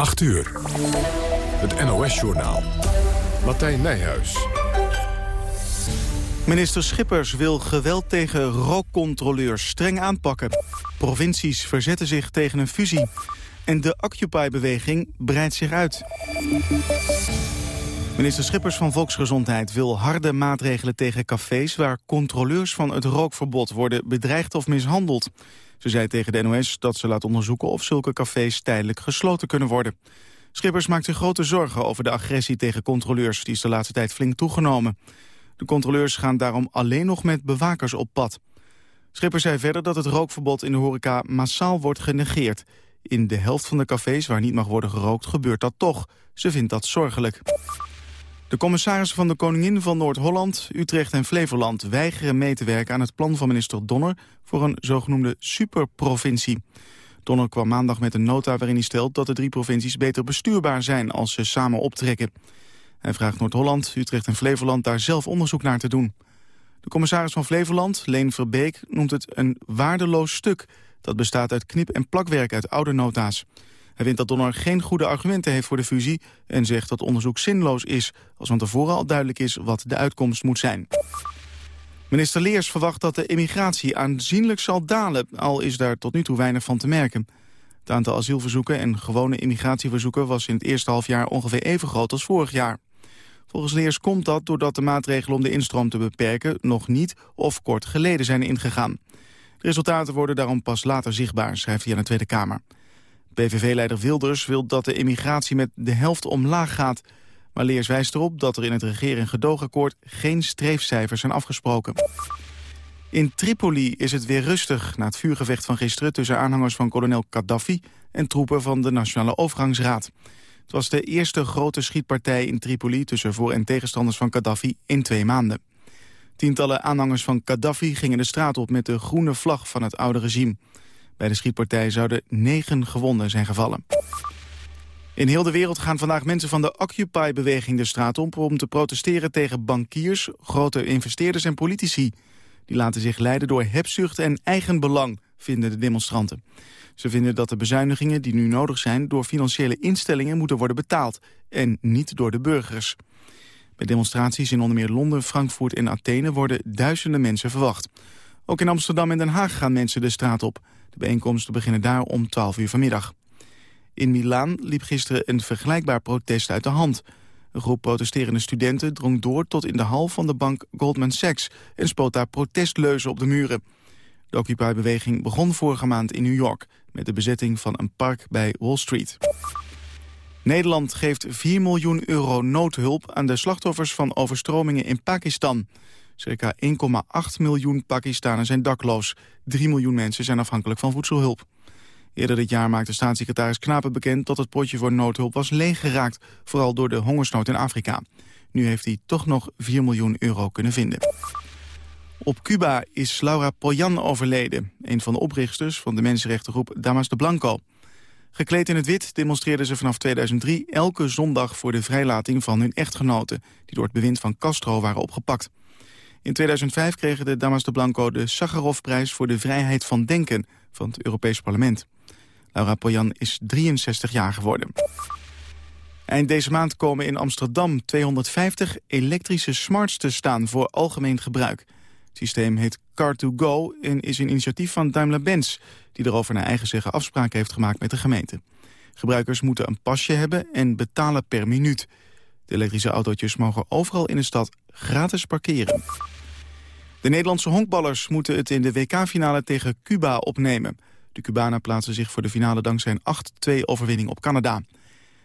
8 uur. Het NOS-journaal. Martijn Nijhuis. Minister Schippers wil geweld tegen rookcontroleurs streng aanpakken. Provincies verzetten zich tegen een fusie. En de Occupy-beweging breidt zich uit. Minister Schippers van Volksgezondheid wil harde maatregelen tegen cafés... waar controleurs van het rookverbod worden bedreigd of mishandeld. Ze zei tegen de NOS dat ze laat onderzoeken of zulke cafés tijdelijk gesloten kunnen worden. Schippers maakt zich grote zorgen over de agressie tegen controleurs. Die is de laatste tijd flink toegenomen. De controleurs gaan daarom alleen nog met bewakers op pad. Schippers zei verder dat het rookverbod in de horeca massaal wordt genegeerd. In de helft van de cafés waar niet mag worden gerookt gebeurt dat toch. Ze vindt dat zorgelijk. De commissarissen van de Koningin van Noord-Holland, Utrecht en Flevoland... weigeren mee te werken aan het plan van minister Donner... voor een zogenoemde superprovincie. Donner kwam maandag met een nota waarin hij stelt... dat de drie provincies beter bestuurbaar zijn als ze samen optrekken. Hij vraagt Noord-Holland, Utrecht en Flevoland daar zelf onderzoek naar te doen. De commissaris van Flevoland, Leen Verbeek, noemt het een waardeloos stuk... dat bestaat uit knip- en plakwerk uit oude nota's. Hij vindt dat Donner geen goede argumenten heeft voor de fusie... en zegt dat onderzoek zinloos is, als van tevoren al duidelijk is wat de uitkomst moet zijn. Minister Leers verwacht dat de immigratie aanzienlijk zal dalen... al is daar tot nu toe weinig van te merken. Het aantal asielverzoeken en gewone immigratieverzoeken... was in het eerste halfjaar ongeveer even groot als vorig jaar. Volgens Leers komt dat doordat de maatregelen om de instroom te beperken... nog niet of kort geleden zijn ingegaan. De resultaten worden daarom pas later zichtbaar, schrijft hij aan de Tweede Kamer. PVV-leider Wilders wil dat de immigratie met de helft omlaag gaat. Maar Leers wijst erop dat er in het regering gedoogakkoord geen streefcijfers zijn afgesproken. In Tripoli is het weer rustig na het vuurgevecht van gisteren... tussen aanhangers van kolonel Gaddafi en troepen van de Nationale Overgangsraad. Het was de eerste grote schietpartij in Tripoli... tussen voor- en tegenstanders van Gaddafi in twee maanden. Tientallen aanhangers van Gaddafi gingen de straat op... met de groene vlag van het oude regime. Bij de schietpartij zouden negen gewonden zijn gevallen. In heel de wereld gaan vandaag mensen van de Occupy-beweging de straat op... om te protesteren tegen bankiers, grote investeerders en politici. Die laten zich leiden door hebzucht en eigenbelang, vinden de demonstranten. Ze vinden dat de bezuinigingen die nu nodig zijn... door financiële instellingen moeten worden betaald... en niet door de burgers. Bij demonstraties in onder meer Londen, Frankfurt en Athene... worden duizenden mensen verwacht. Ook in Amsterdam en Den Haag gaan mensen de straat op. De bijeenkomsten beginnen daar om 12 uur vanmiddag. In Milaan liep gisteren een vergelijkbaar protest uit de hand. Een groep protesterende studenten drong door tot in de hal van de bank Goldman Sachs... en spoot daar protestleuzen op de muren. De Occupy-beweging begon vorige maand in New York... met de bezetting van een park bij Wall Street. Nederland geeft 4 miljoen euro noodhulp aan de slachtoffers van overstromingen in Pakistan. Circa 1,8 miljoen Pakistanen zijn dakloos. 3 miljoen mensen zijn afhankelijk van voedselhulp. Eerder dit jaar maakte staatssecretaris Knapen bekend dat het potje voor noodhulp was leeggeraakt, vooral door de hongersnood in Afrika. Nu heeft hij toch nog 4 miljoen euro kunnen vinden. Op Cuba is Laura Poyan overleden, een van de oprichters van de mensenrechtengroep Damas de Blanco. Gekleed in het wit demonstreerden ze vanaf 2003 elke zondag voor de vrijlating van hun echtgenoten, die door het bewind van Castro waren opgepakt. In 2005 kregen de Damas de Blanco de Sakharovprijs voor de vrijheid van denken van het Europees Parlement. Laura Poyan is 63 jaar geworden. Eind deze maand komen in Amsterdam 250 elektrische smarts te staan voor algemeen gebruik. Het systeem heet Car2Go en is een initiatief van Daimler-Benz... die erover naar eigen zeggen afspraken heeft gemaakt met de gemeente. Gebruikers moeten een pasje hebben en betalen per minuut. De elektrische autootjes mogen overal in de stad gratis parkeren. De Nederlandse honkballers moeten het in de WK-finale tegen Cuba opnemen. De Cubanen plaatsen zich voor de finale dankzij een 8-2 overwinning op Canada.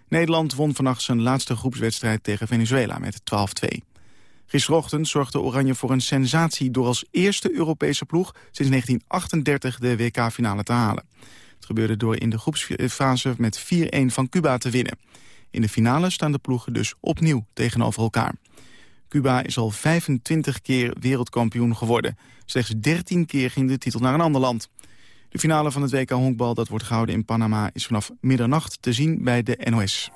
Nederland won vannacht zijn laatste groepswedstrijd tegen Venezuela met 12-2. Gisterochtend zorgde Oranje voor een sensatie door als eerste Europese ploeg sinds 1938 de WK-finale te halen. Het gebeurde door in de groepsfase met 4-1 van Cuba te winnen. In de finale staan de ploegen dus opnieuw tegenover elkaar. Cuba is al 25 keer wereldkampioen geworden. Slechts 13 keer ging de titel naar een ander land. De finale van het WK honkbal dat wordt gehouden in Panama... is vanaf middernacht te zien bij de NOS.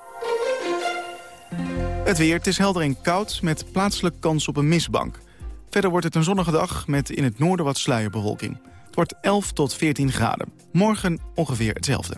Het weer, het is helder en koud met plaatselijk kans op een mistbank. Verder wordt het een zonnige dag met in het noorden wat sluierbewolking. Het wordt 11 tot 14 graden. Morgen ongeveer hetzelfde.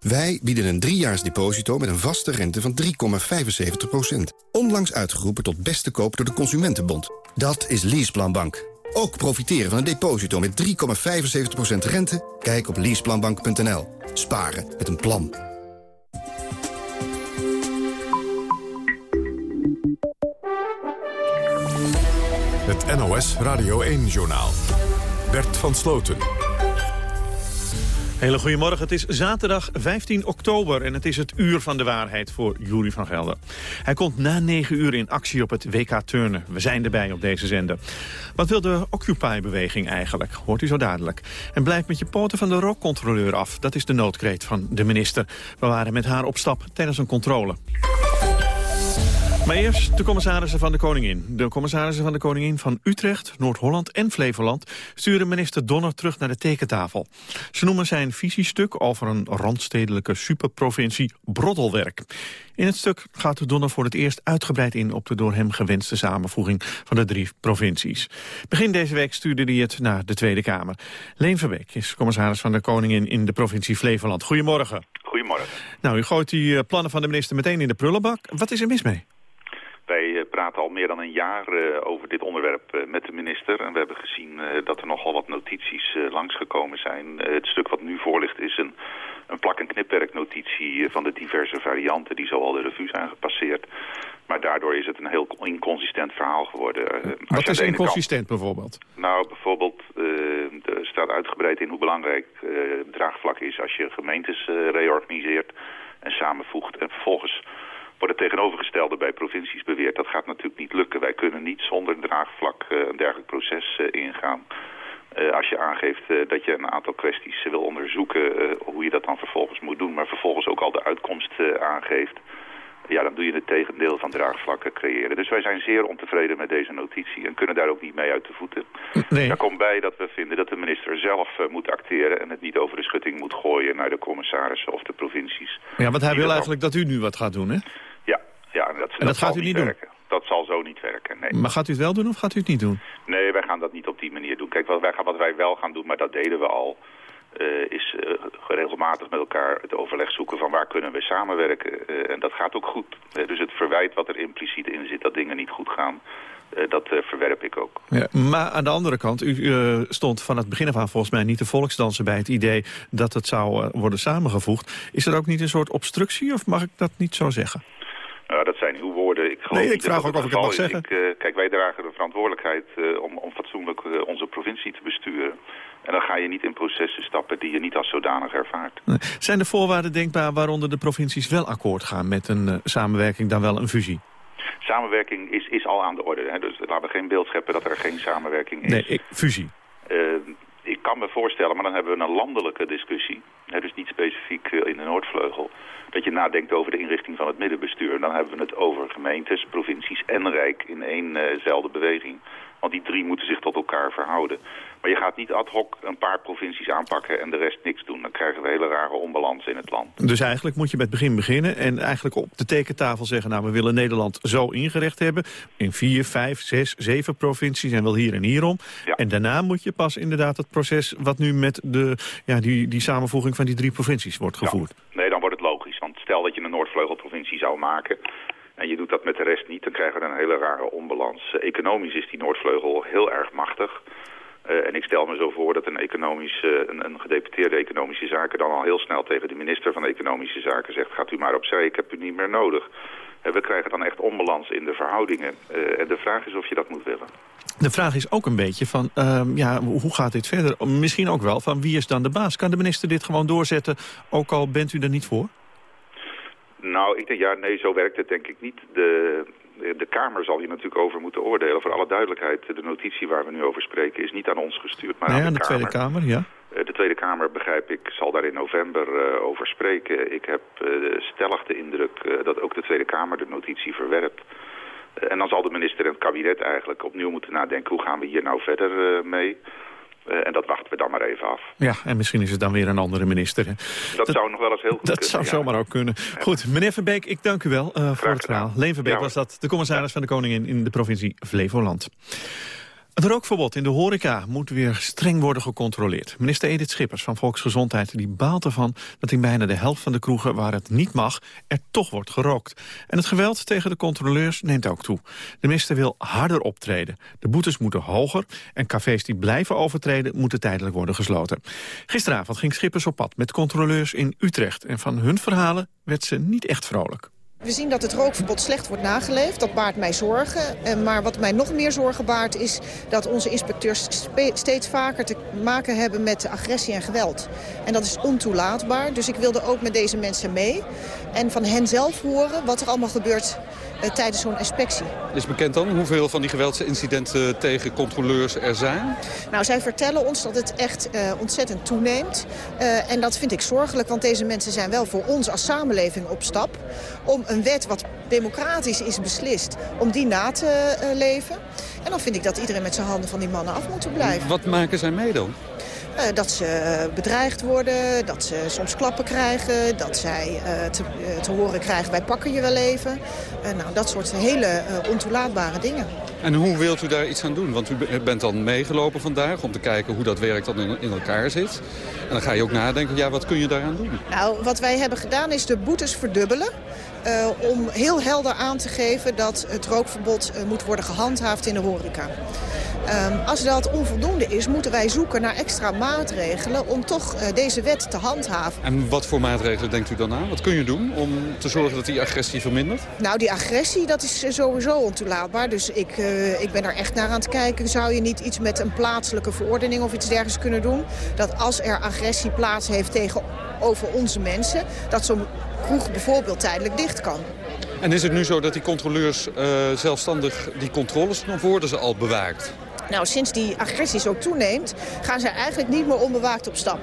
Wij bieden een driejaars deposito met een vaste rente van 3,75%. Onlangs uitgeroepen tot beste koop door de Consumentenbond. Dat is Leaseplanbank. Ook profiteren van een deposito met 3,75% rente? Kijk op leaseplanbank.nl. Sparen met een plan. Het NOS Radio 1-journaal. Bert van Sloten. Hele goedemorgen, het is zaterdag 15 oktober en het is het uur van de waarheid voor Jury van Gelder. Hij komt na 9 uur in actie op het WK Turnen. We zijn erbij op deze zender. Wat wil de Occupy-beweging eigenlijk? Hoort u zo dadelijk. En blijf met je poten van de rookcontroleur af. Dat is de noodkreet van de minister. We waren met haar op stap tijdens een controle. Maar eerst de commissarissen van de Koningin. De commissarissen van de Koningin van Utrecht, Noord-Holland en Flevoland... sturen minister Donner terug naar de tekentafel. Ze noemen zijn visiestuk over een randstedelijke superprovincie broddelwerk. In het stuk gaat de Donner voor het eerst uitgebreid in... op de door hem gewenste samenvoeging van de drie provincies. Begin deze week stuurde hij het naar de Tweede Kamer. Leen Verbeek is commissaris van de Koningin in de provincie Flevoland. Goedemorgen. Goedemorgen. Nou, u gooit die eh, plannen van de minister meteen in de prullenbak. Wat is er mis mee? Eh, praten al meer dan een jaar uh, over dit onderwerp uh, met de minister. En we hebben gezien dat er nogal wat notities langsgekomen zijn. het stuk wat nu voor ligt is een, een plak- en knipwerknotitie van de diverse varianten die zo al de revue zijn gepasseerd. Maar daardoor is het een heel inconsistent verhaal geworden. wat is inconsistent kant, bijvoorbeeld? Nou, bijvoorbeeld, er staat uitgebreid in hoe belangrijk draagvlak is als je gemeentes reorganiseert en samenvoegt. En vervolgens wordt het tegenovergestelde bij provincies beweerd. Dat gaat natuurlijk niet lukken. Wij kunnen niet zonder draagvlak uh, een dergelijk proces uh, ingaan. Uh, als je aangeeft dat je een aantal kwesties wil onderzoeken, hoe je dat dan vervolgens moet doen, maar vervolgens ook al de uitkomst aangeeft, ja, dan doe je het tegendeel van draagvlakken creëren. Dus wij zijn zeer ontevreden met deze notitie en kunnen daar ook niet mee uit de voeten. Nee. Daar komt bij dat we vinden dat de minister zelf moet acteren en het niet over de schutting moet gooien naar de commissarissen of de provincies. Ja, want hij wil eigenlijk dat u nu wat gaat doen, hè? Ja, dat, en dat, gaat u niet werken. doen? Dat zal zo niet werken, nee. Maar gaat u het wel doen of gaat u het niet doen? Nee, wij gaan dat niet op die manier doen. Kijk, wat wij, wat wij wel gaan doen, maar dat deden we al... Uh, is uh, regelmatig met elkaar het overleg zoeken van waar kunnen we samenwerken. Uh, en dat gaat ook goed. dus het verwijt wat er impliciet in zit dat dingen niet goed gaan, dat verwerp ik ook. Ja, maar aan de andere kant, u stond van het begin af aan volgens mij niet de volksdansen bij het idee dat het zou worden samengevoegd. Is er ook niet een soort obstructie of mag ik dat niet zo zeggen? Nou, dat zijn uw woorden. Ik nee, ik vraag ook of ik het mag zeggen. Ik, kijk, wij dragen de verantwoordelijkheid om, om fatsoenlijk onze provincie te besturen. En dan ga je niet in processen stappen die je niet als zodanig ervaart. Zijn de voorwaarden denkbaar waaronder de provincies wel akkoord gaan met een samenwerking dan wel een fusie? Samenwerking is, is al aan de orde. Hè? Dus laten we geen beeld scheppen dat er geen samenwerking is. Nee, ik, fusie. ik kan me voorstellen, maar dan hebben we een landelijke discussie. Hè, dus niet specifiek in de Noordvleugel dat je nadenkt over de inrichting van het middenbestuur. En dan hebben we het over gemeentes, provincies en Rijk in éénzelfde beweging. Want die drie moeten zich tot elkaar verhouden. Maar je gaat niet ad hoc een paar provincies aanpakken en de rest niks doen. Dan krijgen we hele rare onbalans in het land. Dus eigenlijk moet je het begin beginnen en eigenlijk op de tekentafel zeggen... nou, we willen Nederland zo ingericht hebben in vier, vijf, zes, zeven provincies en wel hier en hierom. Ja. En daarna moet je pas inderdaad het proces wat nu met de, ja, die, die samenvoeging van die drie provincies wordt gevoerd. Ja. Nee, dan wordt het logisch. Want stel dat je een Noordvleugelprovincie zou maken en je doet dat met de rest niet, dan krijgen we een hele rare onbalans. economisch is die Noordvleugel heel erg machtig. Uh, en ik stel me zo voor dat een, economisch, uh, een, gedeputeerde economische zaken dan al heel snel tegen de minister van Economische Zaken zegt... gaat u maar opzij, ik heb u niet meer nodig. We krijgen dan echt onbalans in de verhoudingen. en de vraag is of je dat moet willen. De vraag is ook een beetje van, ehm, ja, hoe gaat dit verder? Misschien ook wel van wie is dan de baas? Kan de minister dit gewoon doorzetten, ook al bent u er niet voor? Nou, ik denk, ja, nee, zo werkt het denk ik niet. De, de Kamer zal hier natuurlijk over moeten oordelen. Voor alle duidelijkheid, de notitie waar we nu over spreken is niet aan ons gestuurd, maar nee, aan de, de Tweede Kamer. ja. De Tweede Kamer, begrijp ik, zal daar in november over spreken. Ik heb stellig de indruk dat ook de Tweede Kamer de notitie verwerpt. en dan zal de minister en het kabinet eigenlijk opnieuw moeten nadenken... hoe gaan we hier nou verder mee... en dat wachten we dan maar even af. Ja, en misschien is het dan weer een andere minister. Dat, zou nog wel eens heel goed dat kunnen. Dat zou zomaar ook kunnen. Goed, meneer Verbeek, ik dank u wel uh, voor het verhaal. Leen Verbeek was dat, de commissaris van de Koningin in de provincie Flevoland. Het rookverbod in de horeca moet weer streng worden gecontroleerd. Minister Edith Schippers van Volksgezondheid die baalt ervan... dat in bijna de helft van de kroegen waar het niet mag... er toch wordt gerookt. En het geweld tegen de controleurs neemt ook toe. De minister wil harder optreden. De boetes moeten hoger en cafés die blijven overtreden... moeten tijdelijk worden gesloten. Gisteravond ging Schippers op pad met controleurs in Utrecht... en van hun verhalen werd ze niet echt vrolijk. We zien dat het rookverbod slecht wordt nageleefd. Dat baart mij zorgen. Eh, maar wat mij nog meer zorgen baart is dat onze inspecteurs steeds vaker te maken hebben met agressie en geweld. En dat is ontoelaatbaar. Dus ik wilde ook met deze mensen mee. En van hen zelf horen wat er allemaal gebeurt uh, tijdens zo'n inspectie. Is bekend dan hoeveel van die geweldsincidenten tegen controleurs er zijn? Nou, zij vertellen ons dat het echt uh, ontzettend toeneemt. Uh, en dat vind ik zorgelijk, want deze mensen zijn wel voor ons als samenleving op stap... om een wet wat democratisch is beslist, om die na te leven. En dan vind ik dat iedereen met zijn handen van die mannen af moet blijven. Wat maken zij mee dan? Uh, dat ze bedreigd worden, dat ze soms klappen krijgen... dat zij uh, te, te, horen krijgen, wij pakken je wel even. Nou, dat soort hele ontoelaatbare dingen. En hoe wilt u daar iets aan doen? Want u bent dan meegelopen vandaag om te kijken hoe dat werk dan in, in elkaar zit. En dan ga je ook nadenken, ja, wat kun je daaraan doen? Nou, wat wij hebben gedaan is de boetes verdubbelen. Uh, om heel helder aan te geven dat het rookverbod uh, moet worden gehandhaafd in de horeca. Um, als dat onvoldoende is, moeten wij zoeken naar extra maatregelen om toch deze wet te handhaven. En wat voor maatregelen denkt u dan aan? Wat kun je doen om te zorgen dat die agressie vermindert? Nou, die agressie dat is sowieso ontoelaatbaar. Dus ik, ik ben er echt naar aan het kijken. Zou je niet iets met een plaatselijke verordening of iets dergelijks kunnen doen? Dat als er agressie plaats heeft tegenover onze mensen... dat zo'n kroeg bijvoorbeeld tijdelijk dicht kan. En is het nu zo dat die controleurs uh, zelfstandig die controles, dan worden ze al bewaakt? Nou, sinds die agressie zo toeneemt, gaan ze eigenlijk niet meer onbewaakt op stap.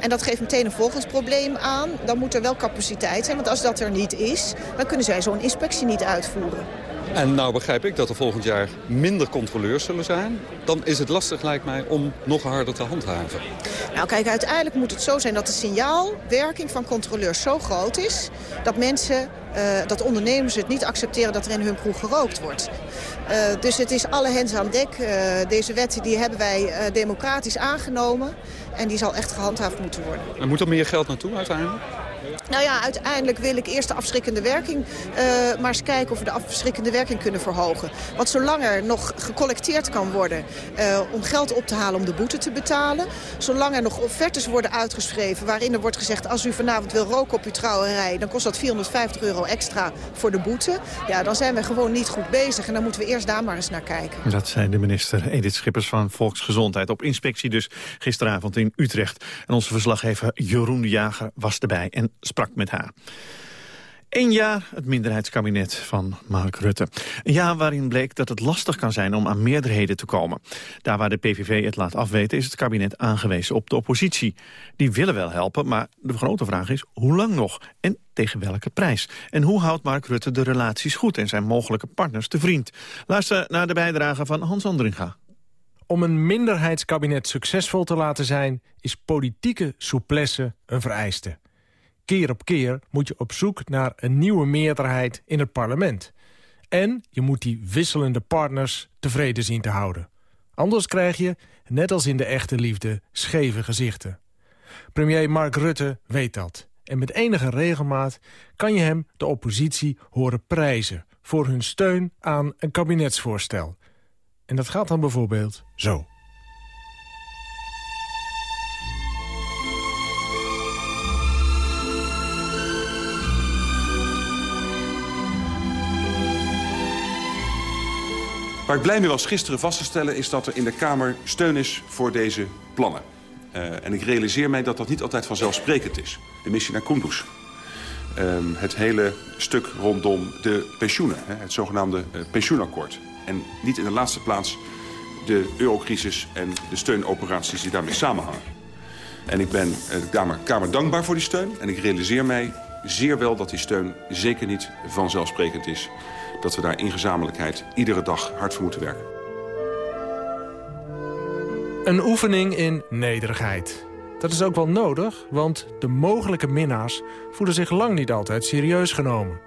En dat geeft meteen een volgend aan. Dan moet er wel capaciteit zijn, want als dat er niet is... dan kunnen zij zo'n inspectie niet uitvoeren. En nou begrijp ik dat er volgend jaar minder controleurs zullen zijn. Dan is het lastig, lijkt mij, om nog harder te handhaven. Nou kijk, uiteindelijk moet het zo zijn dat de signaalwerking van controleurs zo groot is... dat mensen, uh, dat ondernemers het niet accepteren dat er in hun kroeg gerookt wordt. Uh, dus het is alle hens aan dek. Uh, deze wet die hebben wij democratisch aangenomen. En die zal echt gehandhaafd moeten worden. En moet er meer geld naartoe uiteindelijk? Nou ja, uiteindelijk wil ik eerst de afschrikkende werking... Uh, maar eens kijken of we de afschrikkende werking kunnen verhogen. Want zolang er nog gecollecteerd kan worden uh, om geld op te halen om de boete te betalen... zolang er nog offertes worden uitgeschreven waarin er wordt gezegd... als u vanavond wil roken op uw trouwerij, dan kost dat 450 euro extra voor de boete. Ja, dan zijn we gewoon niet goed bezig en dan moeten we eerst daar maar eens naar kijken. Dat zei de minister Edith Schippers van Volksgezondheid. Op inspectie dus gisteravond in Utrecht. En onze verslaggever Jeroen de Jager was erbij en sprak met haar. Eén jaar het minderheidskabinet van Mark Rutte. Een jaar waarin bleek dat het lastig kan zijn om aan meerderheden te komen. Daar waar de PVV het laat afweten is het kabinet aangewezen op de oppositie. Die willen wel helpen, maar de grote vraag is hoe lang nog en tegen welke prijs? En hoe houdt Mark Rutte de relaties goed en zijn mogelijke partners te vriend? Luister naar de bijdrage van Hans Andringa. Om een minderheidskabinet succesvol te laten zijn... is politieke souplesse een vereiste keer op keer moet je op zoek naar een nieuwe meerderheid in het parlement. En je moet die wisselende partners tevreden zien te houden. Anders krijg je, net als in de echte liefde, scheve gezichten. Premier Mark Rutte weet dat. En met enige regelmaat kan je hem de oppositie horen prijzen... voor hun steun aan een kabinetsvoorstel. En dat gaat dan bijvoorbeeld zo. Waar ik blij mee was gisteren vast te stellen... is dat er in de Kamer steun is voor deze plannen. Uh, en ik realiseer mij dat dat niet altijd vanzelfsprekend is. De missie naar Kunduz. Um, het hele stuk rondom de pensioenen. Het zogenaamde uh, pensioenakkoord. En niet in de laatste plaats de eurocrisis en de steunoperaties die daarmee samenhangen. En ik ben de Kamer, Kamer dankbaar voor die steun. En ik realiseer mij zeer wel dat die steun zeker niet vanzelfsprekend is. Dat we daar in gezamenlijkheid iedere dag hard voor moeten werken. Een oefening in nederigheid. Dat is ook wel nodig, want de mogelijke minnaars voelen zich lang niet altijd serieus genomen.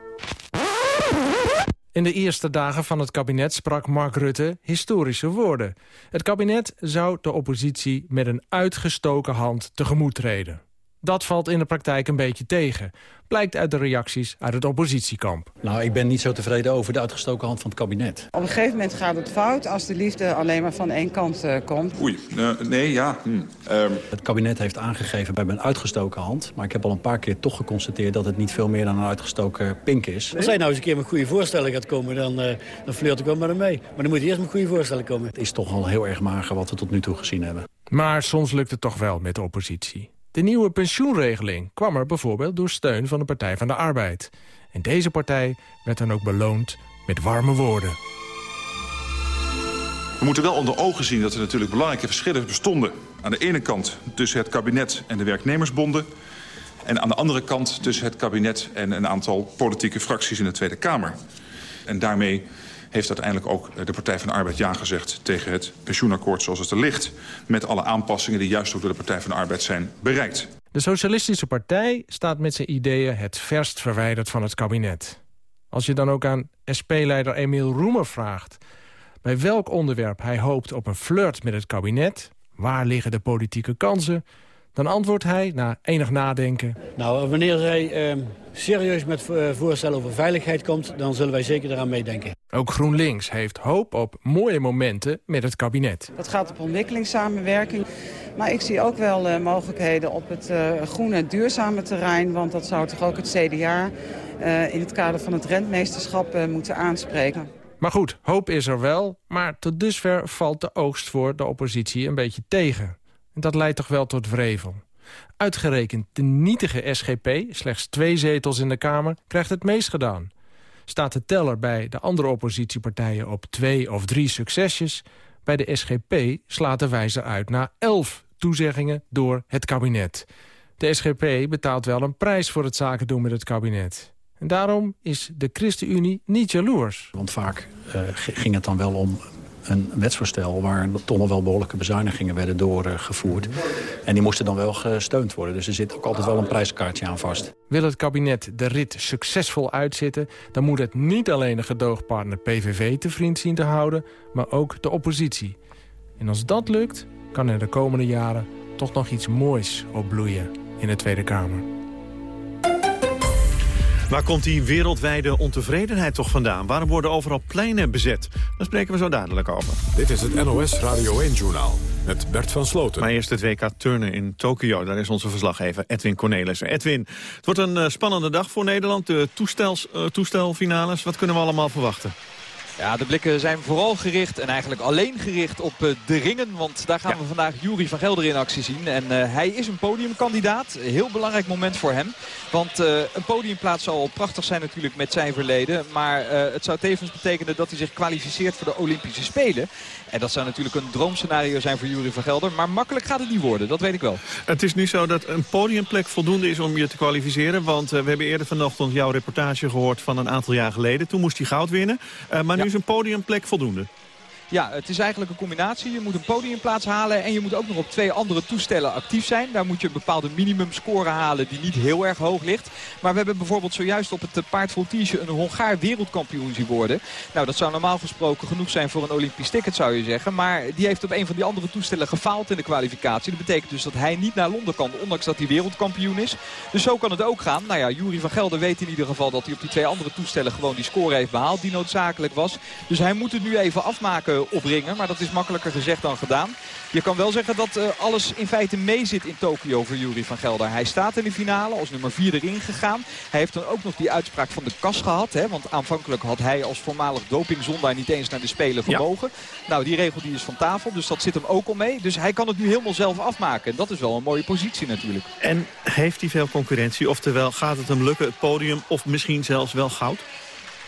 In de eerste dagen van het kabinet sprak Mark Rutte historische woorden. Het kabinet zou de oppositie met een uitgestoken hand tegemoet treden. Dat valt in de praktijk een beetje tegen. Blijkt uit de reacties uit het oppositiekamp. Nou, ik ben niet zo tevreden over de uitgestoken hand van het kabinet. Op een gegeven moment gaat het fout als de liefde alleen maar van één kant uh, komt. Oei, uh, nee, ja. Hm. Um. Het kabinet heeft aangegeven, hebben een uitgestoken hand. Maar ik heb al een paar keer toch geconstateerd dat het niet veel meer dan een uitgestoken pink is. Als hij nou eens een keer met goede voorstellen gaat komen, dan, uh, dan flirt ik wel met hem mee. Maar dan moet hij eerst met goede voorstellen komen. Het is toch al heel erg mager wat we tot nu toe gezien hebben. Maar soms lukt het toch wel met de oppositie. De nieuwe pensioenregeling kwam er bijvoorbeeld door steun van de Partij van de Arbeid. En deze partij werd dan ook beloond met warme woorden. We moeten wel onder ogen zien dat er natuurlijk belangrijke verschillen bestonden. Aan de ene kant tussen het kabinet en de werknemersbonden... en aan de andere kant tussen het kabinet en een aantal politieke fracties in de Tweede Kamer. En daarmee heeft uiteindelijk ook de Partij van de Arbeid ja gezegd... tegen het pensioenakkoord zoals het er ligt... met alle aanpassingen die juist ook door de Partij van de Arbeid zijn bereikt. De Socialistische Partij staat met zijn ideeën het verst verwijderd van het kabinet. Als je dan ook aan SP-leider Emiel Roemer vraagt... bij welk onderwerp hij hoopt op een flirt met het kabinet... waar liggen de politieke kansen... dan antwoordt hij na enig nadenken... Nou, wanneer hij uh, serieus met uh, voorstellen over veiligheid komt... dan zullen wij zeker eraan meedenken. Ook GroenLinks heeft hoop op mooie momenten met het kabinet. Dat gaat op ontwikkelingssamenwerking. Maar ik zie ook wel uh, mogelijkheden op het uh, groene duurzame terrein. Want dat zou toch ook het CDA uh, in het kader van het rentmeesterschap moeten aanspreken. Maar goed, hoop is er wel. Maar tot dusver valt de oogst voor de oppositie een beetje tegen. En dat leidt toch wel tot wrevel. Uitgerekend de nietige SGP, slechts twee zetels in de Kamer, krijgt het meest gedaan. Staat de teller bij de andere oppositiepartijen op twee of drie succesjes... bij de SGP slaat de wijzer uit naar elf toezeggingen door het kabinet. De SGP betaalt wel een prijs voor het zaken doen met het kabinet. En daarom is de ChristenUnie niet jaloers. Want vaak uh, ging het dan wel om een wetsvoorstel... waar toch nog wel behoorlijke bezuinigingen werden doorgevoerd. En die moesten dan wel gesteund worden. Dus er zit ook altijd wel een prijskaartje aan vast. Wil het kabinet de rit succesvol uitzitten... dan moet het niet alleen de gedoogpartner PVV te vriend zien te houden... maar ook de oppositie. En als dat lukt, kan er de komende jaren toch nog iets moois opbloeien in de Tweede Kamer. Waar komt die wereldwijde ontevredenheid toch vandaan? Waarom worden overal pleinen bezet? Daar spreken we zo dadelijk over. Dit is het NOS Radio 1-journaal met Bert van Sloten. Maar eerst het WK Turnen in Tokio. Daar is onze verslaggever Edwin Cornelissen. Edwin, het wordt een uh, spannende dag voor Nederland. De toestels, uh, toestelfinales. Wat kunnen we allemaal verwachten? Ja, de blikken zijn vooral gericht en eigenlijk alleen gericht op uh, de ringen. Want daar gaan ja. we vandaag Jury van Gelder in actie zien. En uh, hij is een podiumkandidaat. Heel belangrijk moment voor hem. Want uh, een podiumplaats zal prachtig zijn natuurlijk met zijn verleden. Maar het zou tevens betekenen dat hij zich kwalificeert voor de Olympische Spelen. En dat zou natuurlijk een droomscenario zijn voor Jury van Gelder. Maar makkelijk gaat het niet worden, dat weet ik wel. Het is nu zo dat een podiumplek voldoende is om je te kwalificeren. Want we hebben eerder vanochtend jouw reportage gehoord van een aantal jaar geleden. Toen moest hij goud winnen. maar nu. Is een podiumplek voldoende. Ja, het is eigenlijk een combinatie. Je moet een podiumplaats halen en je moet ook nog op twee andere toestellen actief zijn. Daar moet je een bepaalde minimumscore halen die niet heel erg hoog ligt. Maar we hebben bijvoorbeeld zojuist op het paard voltige een Hongaar wereldkampioen zien worden. Nou, dat zou normaal gesproken genoeg zijn voor een Olympisch ticket zou je zeggen. Maar die heeft op een van die andere toestellen gefaald in de kwalificatie. Dat betekent dus dat hij niet naar Londen kan, ondanks dat hij wereldkampioen is. Dus zo kan het ook gaan. Nou ja, Jury van Gelder weet in ieder geval dat hij op die twee andere toestellen gewoon die score heeft behaald die noodzakelijk was. Dus hij moet het nu even afmaken opringen. Maar dat is makkelijker gezegd dan gedaan. Je kan wel zeggen dat uh, alles in feite mee zit in Tokio voor Jury van Gelder. Hij staat in de finale als nummer 4 erin gegaan. Hij heeft dan ook nog die uitspraak van de kas gehad. Hè, want aanvankelijk had hij als voormalig dopingzondaar niet eens naar de Spelen vermogen. Ja. Nou, die regel die is van tafel. Dus dat zit hem ook al mee. Dus hij kan het nu helemaal zelf afmaken. En dat is wel een mooie positie natuurlijk. En heeft hij veel concurrentie? Oftewel, gaat het hem lukken, het podium of misschien zelfs wel goud?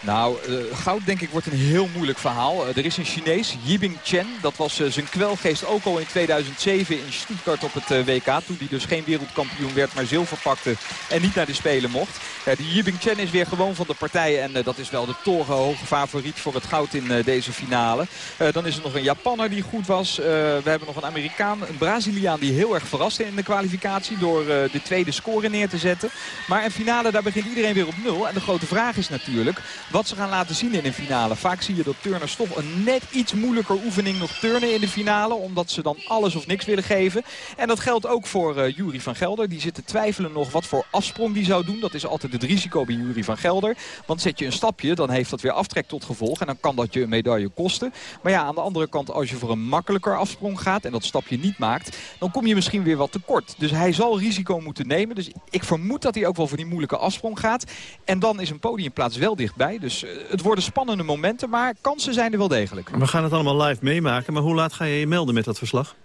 Nou, uh, goud denk ik wordt een heel moeilijk verhaal. Uh, er is een Chinees, Yibing Chen. Dat was uh, zijn kwelgeest ook al in 2007 in Stuttgart op het WK. Toen hij dus geen wereldkampioen werd, maar zilver pakte en niet naar de Spelen mocht. die Yibing Chen is weer gewoon van de partij. En dat is wel de torenhoge favoriet voor het goud in deze finale. dan is er nog een Japanner die goed was. we hebben nog een Amerikaan, een Braziliaan die heel erg verraste in de kwalificatie. Door de tweede score neer te zetten. Maar een finale, daar begint iedereen weer op nul. En de grote vraag is natuurlijk wat ze gaan laten zien in een finale. Vaak zie je dat turners toch een net iets moeilijker oefening nog turnen in de finale. Omdat ze dan alles of niks willen geven. En dat geldt ook voor uh, Jury van Gelder. Die zit te twijfelen nog wat voor afsprong die zou doen. Dat is altijd het risico bij Jury van Gelder. Want zet je een stapje, dan heeft dat weer aftrek tot gevolg. En dan kan dat je een medaille kosten. Maar ja, aan de andere kant, als je voor een makkelijker afsprong gaat... en dat stapje niet maakt, dan kom je misschien weer wat tekort. Dus hij zal risico moeten nemen. Dus ik vermoed dat hij ook wel voor die moeilijke afsprong gaat. En dan is een podiumplaats wel dichtbij. Dus eh, het worden spannende momenten, maar kansen zijn er wel degelijk. We gaan het allemaal live meemaken, maar hoe laat ga je je melden met dat verslag?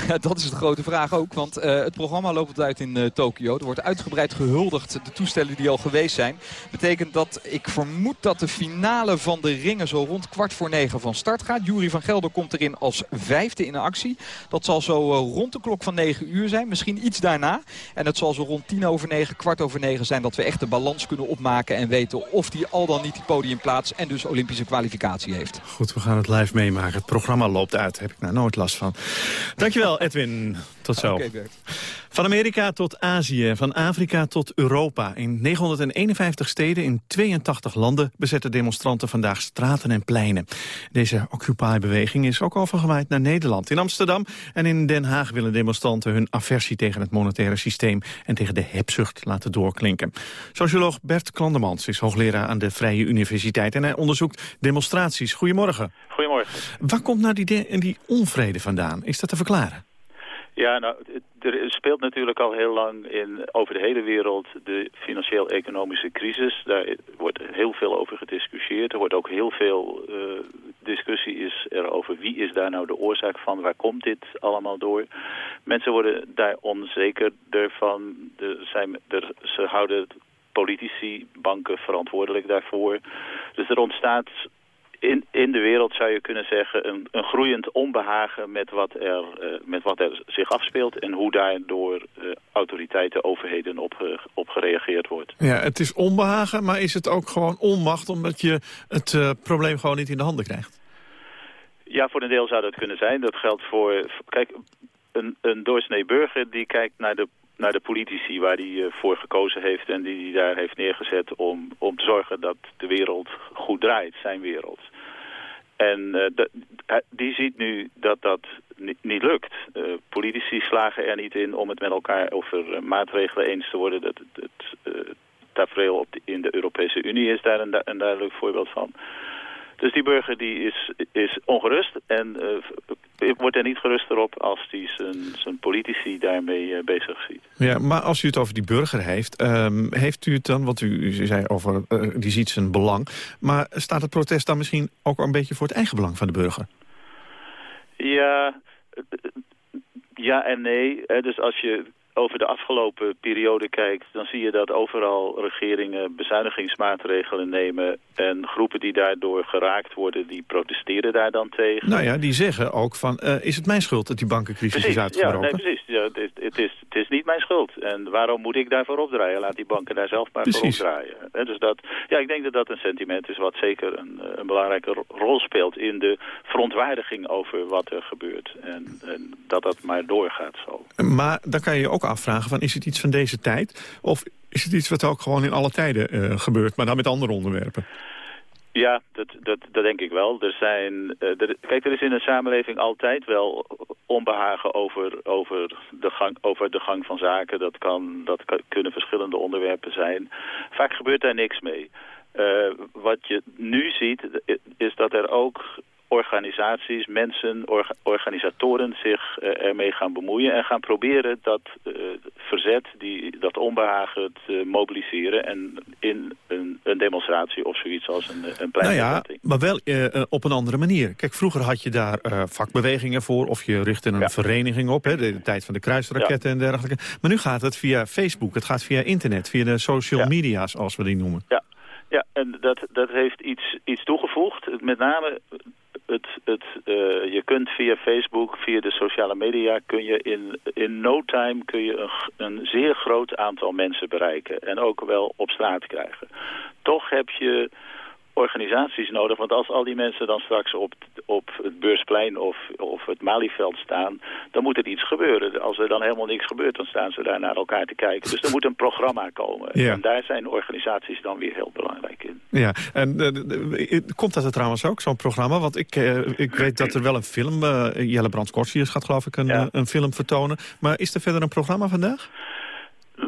dat is de grote vraag ook, want uh, het programma loopt uit in uh, Tokio. Er wordt uitgebreid gehuldigd, de toestellen die al geweest zijn. Betekent dat ik vermoed dat de finale van de ringen zo rond kwart voor negen van start gaat. Jury van Gelder komt erin als vijfde in actie. Dat zal zo uh, rond de klok van negen uur zijn, misschien iets daarna. En het zal zo rond tien over negen, kwart over negen zijn... dat we echt de balans kunnen opmaken en weten of die al dan niet die podiumplaats... en dus Olympische kwalificatie heeft. Goed, we gaan het live meemaken. Het programma loopt uit, daar heb ik nou nooit last van. Dankjewel. Dankjewel, Edwin. Tot zo. van Amerika tot Azië, van Afrika tot Europa. In 951 steden in 82 landen bezetten demonstranten vandaag straten en pleinen. Deze Occupy-beweging is ook overgewaaid naar Nederland. In Amsterdam en in Den Haag willen demonstranten hun aversie tegen het monetaire systeem en tegen de hebzucht laten doorklinken. Socioloog Bert Klandemans is hoogleraar aan de Vrije Universiteit en hij onderzoekt demonstraties. Goedemorgen. Goedemorgen. Waar komt nou die, die onvrede vandaan? Is dat te verklaren? Ja, nou, er speelt natuurlijk al heel lang in, over de hele wereld de financieel-economische crisis. Daar wordt heel veel over gediscussieerd. Er wordt ook heel veel uh, discussie is er over wie is daar nou de oorzaak van, waar komt dit allemaal door. Mensen worden daar onzekerder van. De, zijn, er, ze houden politici, banken verantwoordelijk daarvoor. Dus er ontstaat in, in de wereld zou je kunnen zeggen een, een groeiend onbehagen met wat, er, uh, met wat er zich afspeelt en hoe daar door uh, autoriteiten, overheden op, uh, op gereageerd wordt. Ja, het is onbehagen, maar is het ook gewoon onmacht omdat je het probleem gewoon niet in de handen krijgt? Ja, voor een deel zou dat kunnen zijn. Dat geldt voor... Kijk, een, een doorsnee burger die kijkt naar de naar de politici waar hij voor gekozen heeft en die hij daar heeft neergezet om, om te zorgen dat de wereld goed draait, zijn wereld. En uh, die ziet nu dat dat niet, lukt. Uh, politici slagen er niet in om het met elkaar over maatregelen eens te worden. Dat, het, het tafereel in de Europese Unie is daar een, een duidelijk voorbeeld van. Dus die burger die is, is ongerust en uh, wordt er niet geruster op als hij zijn, zijn politici daarmee uh, bezig ziet. Ja, maar als u het over die burger heeft, um, heeft u het dan, want u, u zei over, uh, die ziet zijn belang, maar staat het protest dan misschien ook een beetje voor het eigen belang van de burger? Ja, ja en nee. Dus als je over de afgelopen periode kijkt... dan zie je dat overal regeringen bezuinigingsmaatregelen nemen... en groepen die daardoor geraakt worden, die protesteren daar dan tegen. Nou ja, die zeggen ook van, uh, is het mijn schuld dat die bankencrisis precies, is uitgebroken? Ja, nee, precies. Ja, het, is, het, is, het is niet mijn schuld. En waarom moet ik daarvoor opdraaien? Laat die banken daar zelf maar precies. voor opdraaien. dus dat, ja, ik denk dat dat een sentiment is wat zeker een, eh, een belangrijke rol speelt... in de verontwaardiging over wat er gebeurt. En, en dat dat maar doorgaat zo. Maar dan kan je je afvragen van is het iets van deze tijd? Of is het iets wat ook gewoon in alle tijden uh, gebeurt, maar dan met andere onderwerpen? Ja, dat, dat, dat denk ik wel. Er zijn, uh, er, kijk, er is in een samenleving altijd wel onbehagen over, over, de, gang, over de gang van zaken. Dat, kan, dat kunnen verschillende onderwerpen zijn. Vaak gebeurt daar niks mee. Uh, wat je nu ziet, is dat er ook organisaties, mensen, organisatoren zich uh, ermee gaan bemoeien en gaan proberen dat uh, verzet, die, dat onbehagen te mobiliseren en in een, een, demonstratie of zoiets als een, een Nou ja, maar wel uh, op een andere manier. Kijk, vroeger had je daar vakbewegingen voor of je richtte een ja. vereniging op, hè, de, de, tijd van de kruisraketten ja. en dergelijke. Maar nu gaat het via Facebook, het gaat via internet, via de social ja. media's, als we die noemen. Ja. Ja, en dat, dat heeft iets, iets toegevoegd. Met name het, het, uh, je kunt via Facebook, via de sociale media, kun je in, in no time kun je een, een zeer groot aantal mensen bereiken. En ook wel op straat krijgen. Toch heb je organisaties nodig. Want als al die mensen dan straks op, op het Beursplein of, of het Malieveld staan... dan moet er iets gebeuren. Als er dan helemaal niks gebeurt, dan staan ze daar naar elkaar te kijken. Dus er moet een programma komen. En daar zijn organisaties dan weer heel belangrijk in. Ja, en uh, komt dat er trouwens ook, zo'n programma? Want ik, uh, ik weet dat er wel een film... Uh, Jelle Brands Korsius gaat geloof ik een, een film vertonen. Maar is er verder een programma vandaag?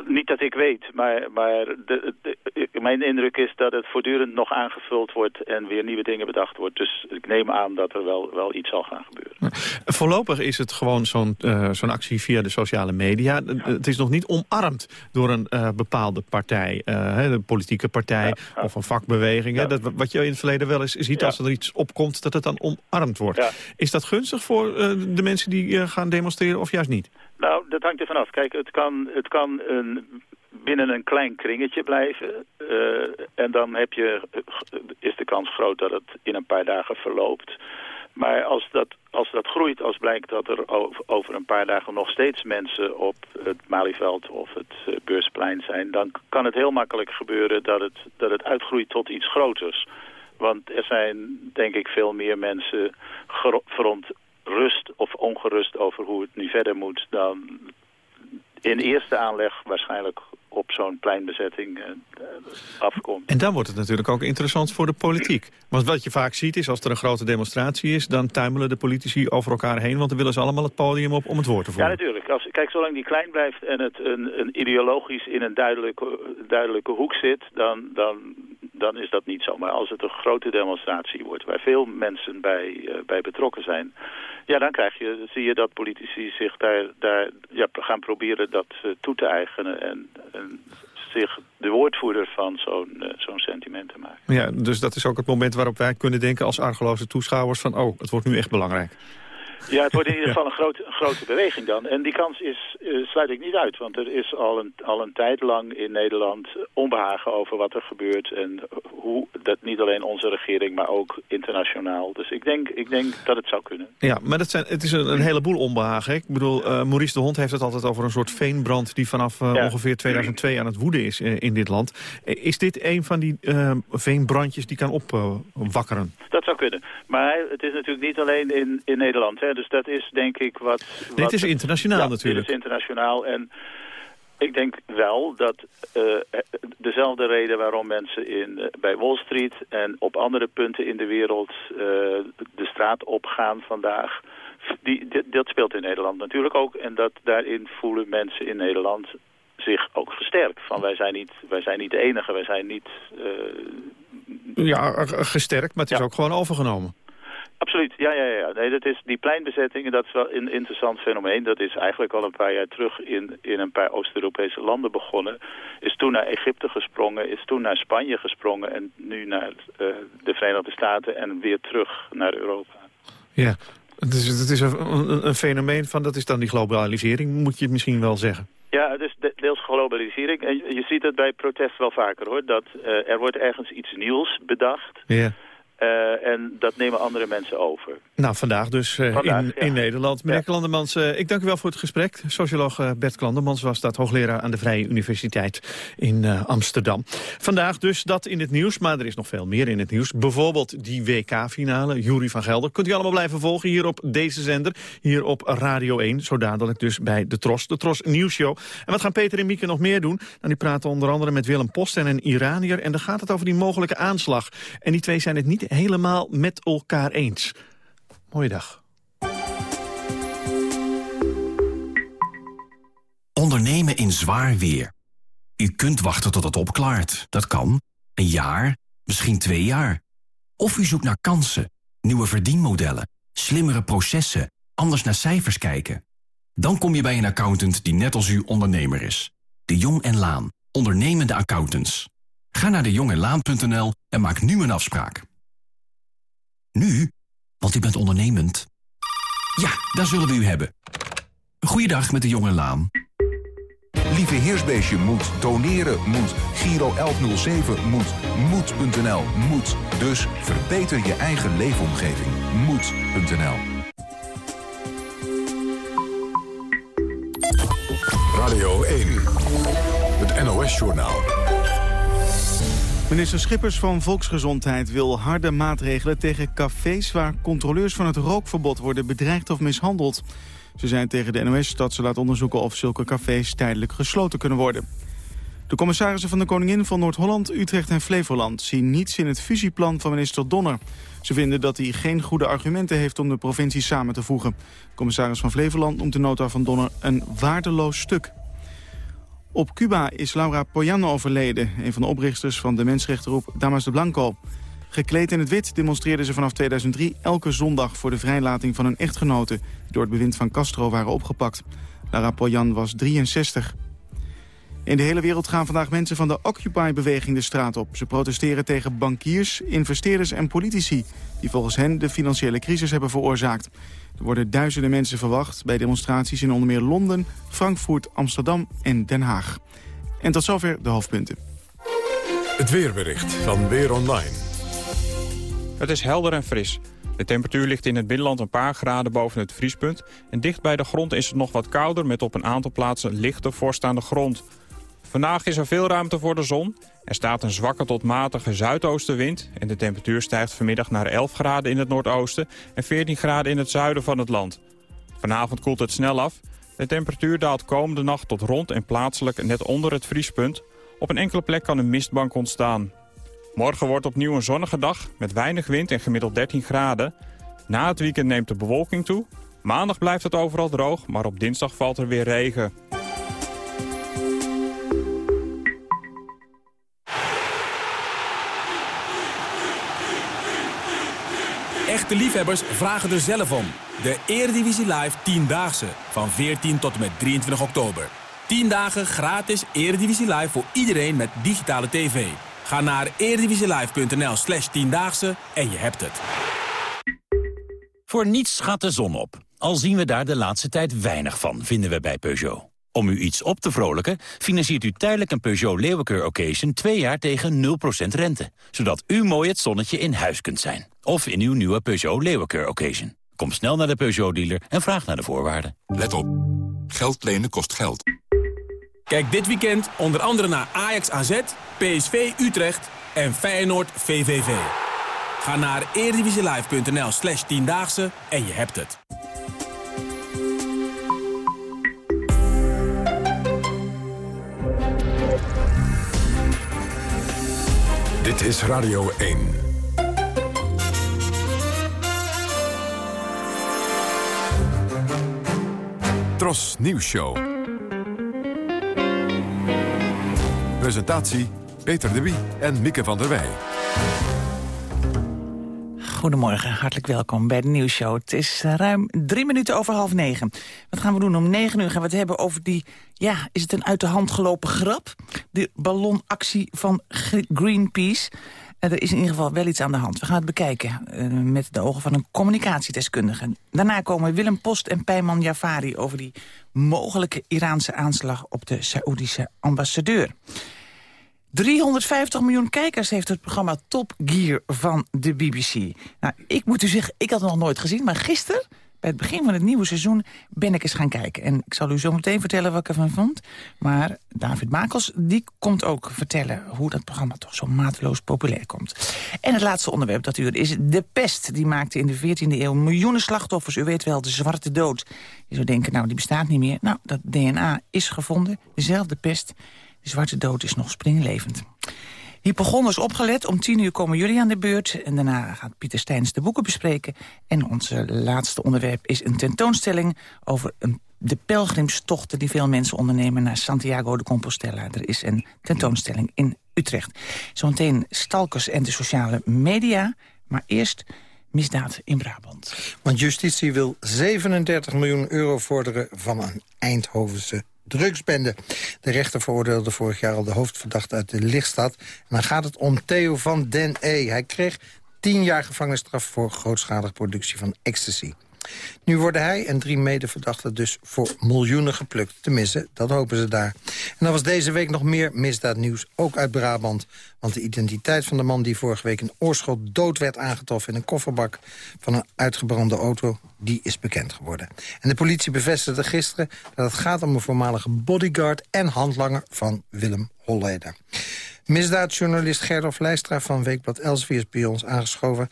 Niet dat ik weet, maar, maar de, de, mijn indruk is dat het voortdurend nog aangevuld wordt en weer nieuwe dingen bedacht wordt. Dus ik neem aan dat er wel, wel iets zal gaan gebeuren. Voorlopig is het gewoon zo'n uh, zo'n actie via de sociale media. Het is nog niet omarmd door een uh, bepaalde partij, uh, de politieke partij ja, ja. of een vakbeweging. Dat, wat je in het verleden wel eens ziet als er iets opkomt, dat het dan omarmd wordt. Is dat gunstig voor de mensen die gaan demonstreren of juist niet? Nou, dat hangt er vanaf. Kijk, het kan, het kan een, binnen een klein kringetje blijven. Uh, en dan heb je, is de kans groot dat het in een paar dagen verloopt. Maar als dat, als dat groeit, als blijkt dat er over een paar dagen nog steeds mensen op het Malieveld of het uh, Beursplein zijn, dan kan het heel makkelijk gebeuren dat het, dat het uitgroeit tot iets groters. Want er zijn, denk ik, veel meer mensen front rust of ongerust over hoe het nu verder moet... dan in eerste aanleg waarschijnlijk op zo'n pleinbezetting uh, afkomt. En dan wordt het natuurlijk ook interessant voor de politiek. Want wat je vaak ziet is, als er een grote demonstratie is... dan tuimelen de politici over elkaar heen... want dan willen ze allemaal het podium op om het woord te voeren. Ja, natuurlijk. Als, kijk, zolang die klein blijft en het een, een ideologisch in een duidelijke, duidelijke hoek zit... dan, dan dan is dat niet zo. Maar als het een grote demonstratie wordt, waar veel mensen bij, uh, bij betrokken zijn... ja, dan krijg je, zie je dat politici zich daar, daar ja, gaan proberen dat uh, toe te eigenen... En, en, zich de woordvoerder van zo'n uh, zo'n sentiment te maken. Ja, dus dat is ook het moment waarop wij kunnen denken als argeloze toeschouwers... van oh, het wordt nu echt belangrijk. Ja, het wordt in ieder geval een, grote, een grote beweging dan. En die kans is, uh, sluit ik niet uit. Want er is al een, al een tijd lang in Nederland onbehagen over wat er gebeurt. En hoe dat niet alleen onze regering, maar ook internationaal. Dus ik denk, ik denk dat het zou kunnen. Ja, maar dat zijn, het is een, een heleboel onbehagen. Ik bedoel, uh, Maurice de Hond heeft het altijd over een soort veenbrand... die vanaf uh, ja. ongeveer 2002 aan het woeden is in dit land. Is dit een van die veenbrandjes die kan opwakkeren? dat zou kunnen. Maar het is natuurlijk niet alleen in, in Nederland. Hè. Dus dat is denk ik wat... wat dit is internationaal ja, natuurlijk. Dit is internationaal en... Ik denk wel dat uh, dezelfde reden waarom mensen in, uh, bij Wall Street en op andere punten in de wereld uh, de straat opgaan vandaag, die, dit, dat speelt in Nederland natuurlijk ook. En dat daarin voelen mensen in Nederland zich ook gesterkt. Van wij zijn niet, wij zijn niet de enige, wij zijn niet... Ja, gesterkt, maar het is ja. ook gewoon overgenomen. Ja, ja, ja. Nee, dat is die pleinbezettingen, dat is wel een interessant fenomeen. Dat is eigenlijk al een paar jaar terug in, in een paar Oost-Europese landen begonnen. Is toen naar Egypte gesprongen, is toen naar Spanje gesprongen... en nu naar uh, de Verenigde Staten en weer terug naar Europa. Ja, het is, het is een, een, een fenomeen van, dat is dan die globalisering, moet je het misschien wel zeggen. Ja, het is deels globalisering. En je ziet het bij protest wel vaker, hoor. Dat uh, er wordt ergens iets nieuws bedacht... Ja. Uh, en dat nemen andere mensen over. Nou, vandaag dus uh, vandaag, in, ja. in, Nederland. Meneer ja. Klandermans, uh, ik dank u wel voor het gesprek. Socioloog Bert Klandermans was dat hoogleraar aan de Vrije Universiteit in Amsterdam. Vandaag dus dat in het nieuws, maar er is nog veel meer in het nieuws. Bijvoorbeeld die WK-finale, Jury van Gelder. Kunt u allemaal blijven volgen hier op deze zender, hier op Radio 1. Zo dadelijk dus bij de Tros, de Tros Nieuwsshow. En wat gaan Peter en Mieke nog meer doen? Nou, die praten onder andere met Willem Post en een Iranier. En dan gaat het over die mogelijke aanslag. En die twee zijn het niet helemaal met elkaar eens. Goeiedag. Ondernemen in zwaar weer. U kunt wachten tot het opklaart. Dat kan. Een jaar, misschien twee jaar. Of u zoekt naar kansen, nieuwe verdienmodellen, slimmere processen, anders naar cijfers kijken. Dan kom je bij een accountant die net als u ondernemer is. De Jong en Laan, ondernemende accountants. Ga naar dejongenlaan.nl en maak nu een afspraak. Nu? Want u bent ondernemend. Ja, daar zullen we u hebben. Goeiedag met de jonge Laan. Lieve Heersbeestje moet. Doneren moet. Giro 1107 moet. Moed.nl moet. Dus verbeter je eigen leefomgeving. Moed.nl Radio 1. Het NOS-journaal. Minister Schippers van Volksgezondheid wil harde maatregelen tegen cafés... waar controleurs van het rookverbod worden bedreigd of mishandeld. Ze zijn tegen de NOS dat ze laat onderzoeken of zulke cafés tijdelijk gesloten kunnen worden. De commissarissen van de Koningin van Noord-Holland, Utrecht en Flevoland... zien niets in het fusieplan van minister Donner. Ze vinden dat hij geen goede argumenten heeft om de provincies samen te voegen. De commissaris van Flevoland noemt de nota van Donner een waardeloos stuk. Op Cuba is Laura Poyano overleden, een van de oprichters van de mensenrechtengroep Damas de Blanco. Gekleed in het wit demonstreerden ze vanaf 2003 elke zondag voor de vrijlating van hun echtgenoten... die door het bewind van Castro waren opgepakt. Lara Poyan was 63. In de hele wereld gaan vandaag mensen van de Occupy-beweging de straat op. Ze protesteren tegen bankiers, investeerders en politici... die volgens hen de financiële crisis hebben veroorzaakt. Er worden duizenden mensen verwacht bij demonstraties in onder meer Londen... Frankfurt, Amsterdam en Den Haag. En tot zover de hoofdpunten. Het weerbericht van Weer Online. Het is helder en fris. De temperatuur ligt in het binnenland een paar graden boven het vriespunt... en dicht bij de grond is het nog wat kouder... met op een aantal plaatsen lichte vorst aan de grond. Vandaag is er veel ruimte voor de zon. Er staat een zwakke tot matige zuidoostenwind... en de temperatuur stijgt vanmiddag naar 11 graden in het noordoosten... en 14 graden in het zuiden van het land. Vanavond koelt het snel af. De temperatuur daalt komende nacht tot rond en plaatselijk net onder het vriespunt. Op een enkele plek kan een mistbank ontstaan. Morgen wordt opnieuw een zonnige dag met weinig wind en gemiddeld 13 graden. Na het weekend neemt de bewolking toe. Maandag blijft het overal droog, maar op dinsdag valt er weer regen. Echte liefhebbers vragen er zelf om. De Eredivisie Live 10-daagse van 14 tot en met 23 oktober. 10 dagen gratis Eredivisie Live voor iedereen met digitale tv. Ga naar eredivisielive.nl slash tiendaagse en je hebt het. Voor niets gaat de zon op. Al zien we daar de laatste tijd weinig van, vinden we bij Peugeot. Om u iets op te vrolijken, financiert u tijdelijk een Peugeot Leeuwenkeur Occasion... twee jaar tegen 0% rente. Zodat u mooi het zonnetje in huis kunt zijn. Of in uw nieuwe Peugeot Leeuwenkeur Occasion. Kom snel naar de Peugeot-dealer en vraag naar de voorwaarden. Let op. Geld lenen kost geld. Kijk dit weekend onder andere naar Ajax AZ, PSV Utrecht en Feyenoord VVV. Ga naar eredivisielive.nl slash tiendaagse en je hebt het. Dit is Radio 1. Tros Nieuws Show. Presentatie Peter de Wie en Mieke van der Wij. Goedemorgen, hartelijk welkom bij de nieuwsshow. Het is eh, ruim drie minuten over half negen. Wat gaan we doen? Om negen uur gaan we het hebben over die... ja, is het een uit de hand gelopen grap? De ballonactie van Greenpeace. Uh, er is in ieder geval wel iets aan de hand. We gaan het bekijken uh, met de ogen van een communicatiedeskundige. Daarna komen Willem Post en Peyman Jafari... over die mogelijke Iraanse aanslag op de Saoedische ambassadeur. 350 miljoen kijkers heeft het programma Top Gear van de BBC. Nou, ik moet u zeggen, ik had het nog nooit gezien, maar gisteren... bij het begin van het nieuwe seizoen ben ik eens gaan kijken. En ik zal u zo meteen vertellen wat ik ervan vond. Maar David Makels, die komt ook vertellen... hoe dat programma toch zo mateloos populair komt. En het laatste onderwerp dat uur is de pest. Die maakte in de 14e eeuw miljoenen slachtoffers. U weet wel, de zwarte dood. Je zou denken, nou, die bestaat niet meer. Nou, dat DNA is gevonden, dezelfde pest... De zwarte dood is nog springlevend. Hypochonders opgelet. Om tien uur komen jullie aan de beurt. En daarna gaat Pieter Steins de boeken bespreken. En ons laatste onderwerp is een tentoonstelling... over de pelgrimstochten die veel mensen ondernemen... naar Santiago de Compostela. Er is een tentoonstelling in Utrecht. Zometeen stalkers en de sociale media. Maar eerst misdaad in Brabant. Want justitie wil 37 miljoen euro vorderen van een Eindhovense drugsbende. De rechter veroordeelde vorig jaar al de hoofdverdachte uit de lichtstad. En dan gaat het om Theo van den E. Hij kreeg tien jaar gevangenisstraf voor grootschalige productie van ecstasy. Nu worden hij en drie medeverdachten dus voor miljoenen geplukt. Tenminste, dat hopen ze daar. En dan was deze week nog meer misdaadnieuws, ook uit Brabant. Want de identiteit van de man die vorige week in Oorschot dood werd aangetroffen... in een kofferbak van een uitgebrande auto, die is bekend geworden. En de politie bevestigde gisteren dat het gaat om een voormalige bodyguard... en handlanger van Willem Holleder. Misdaadjournalist Gerlof Leistra van Weekblad Elsevier is bij ons aangeschoven.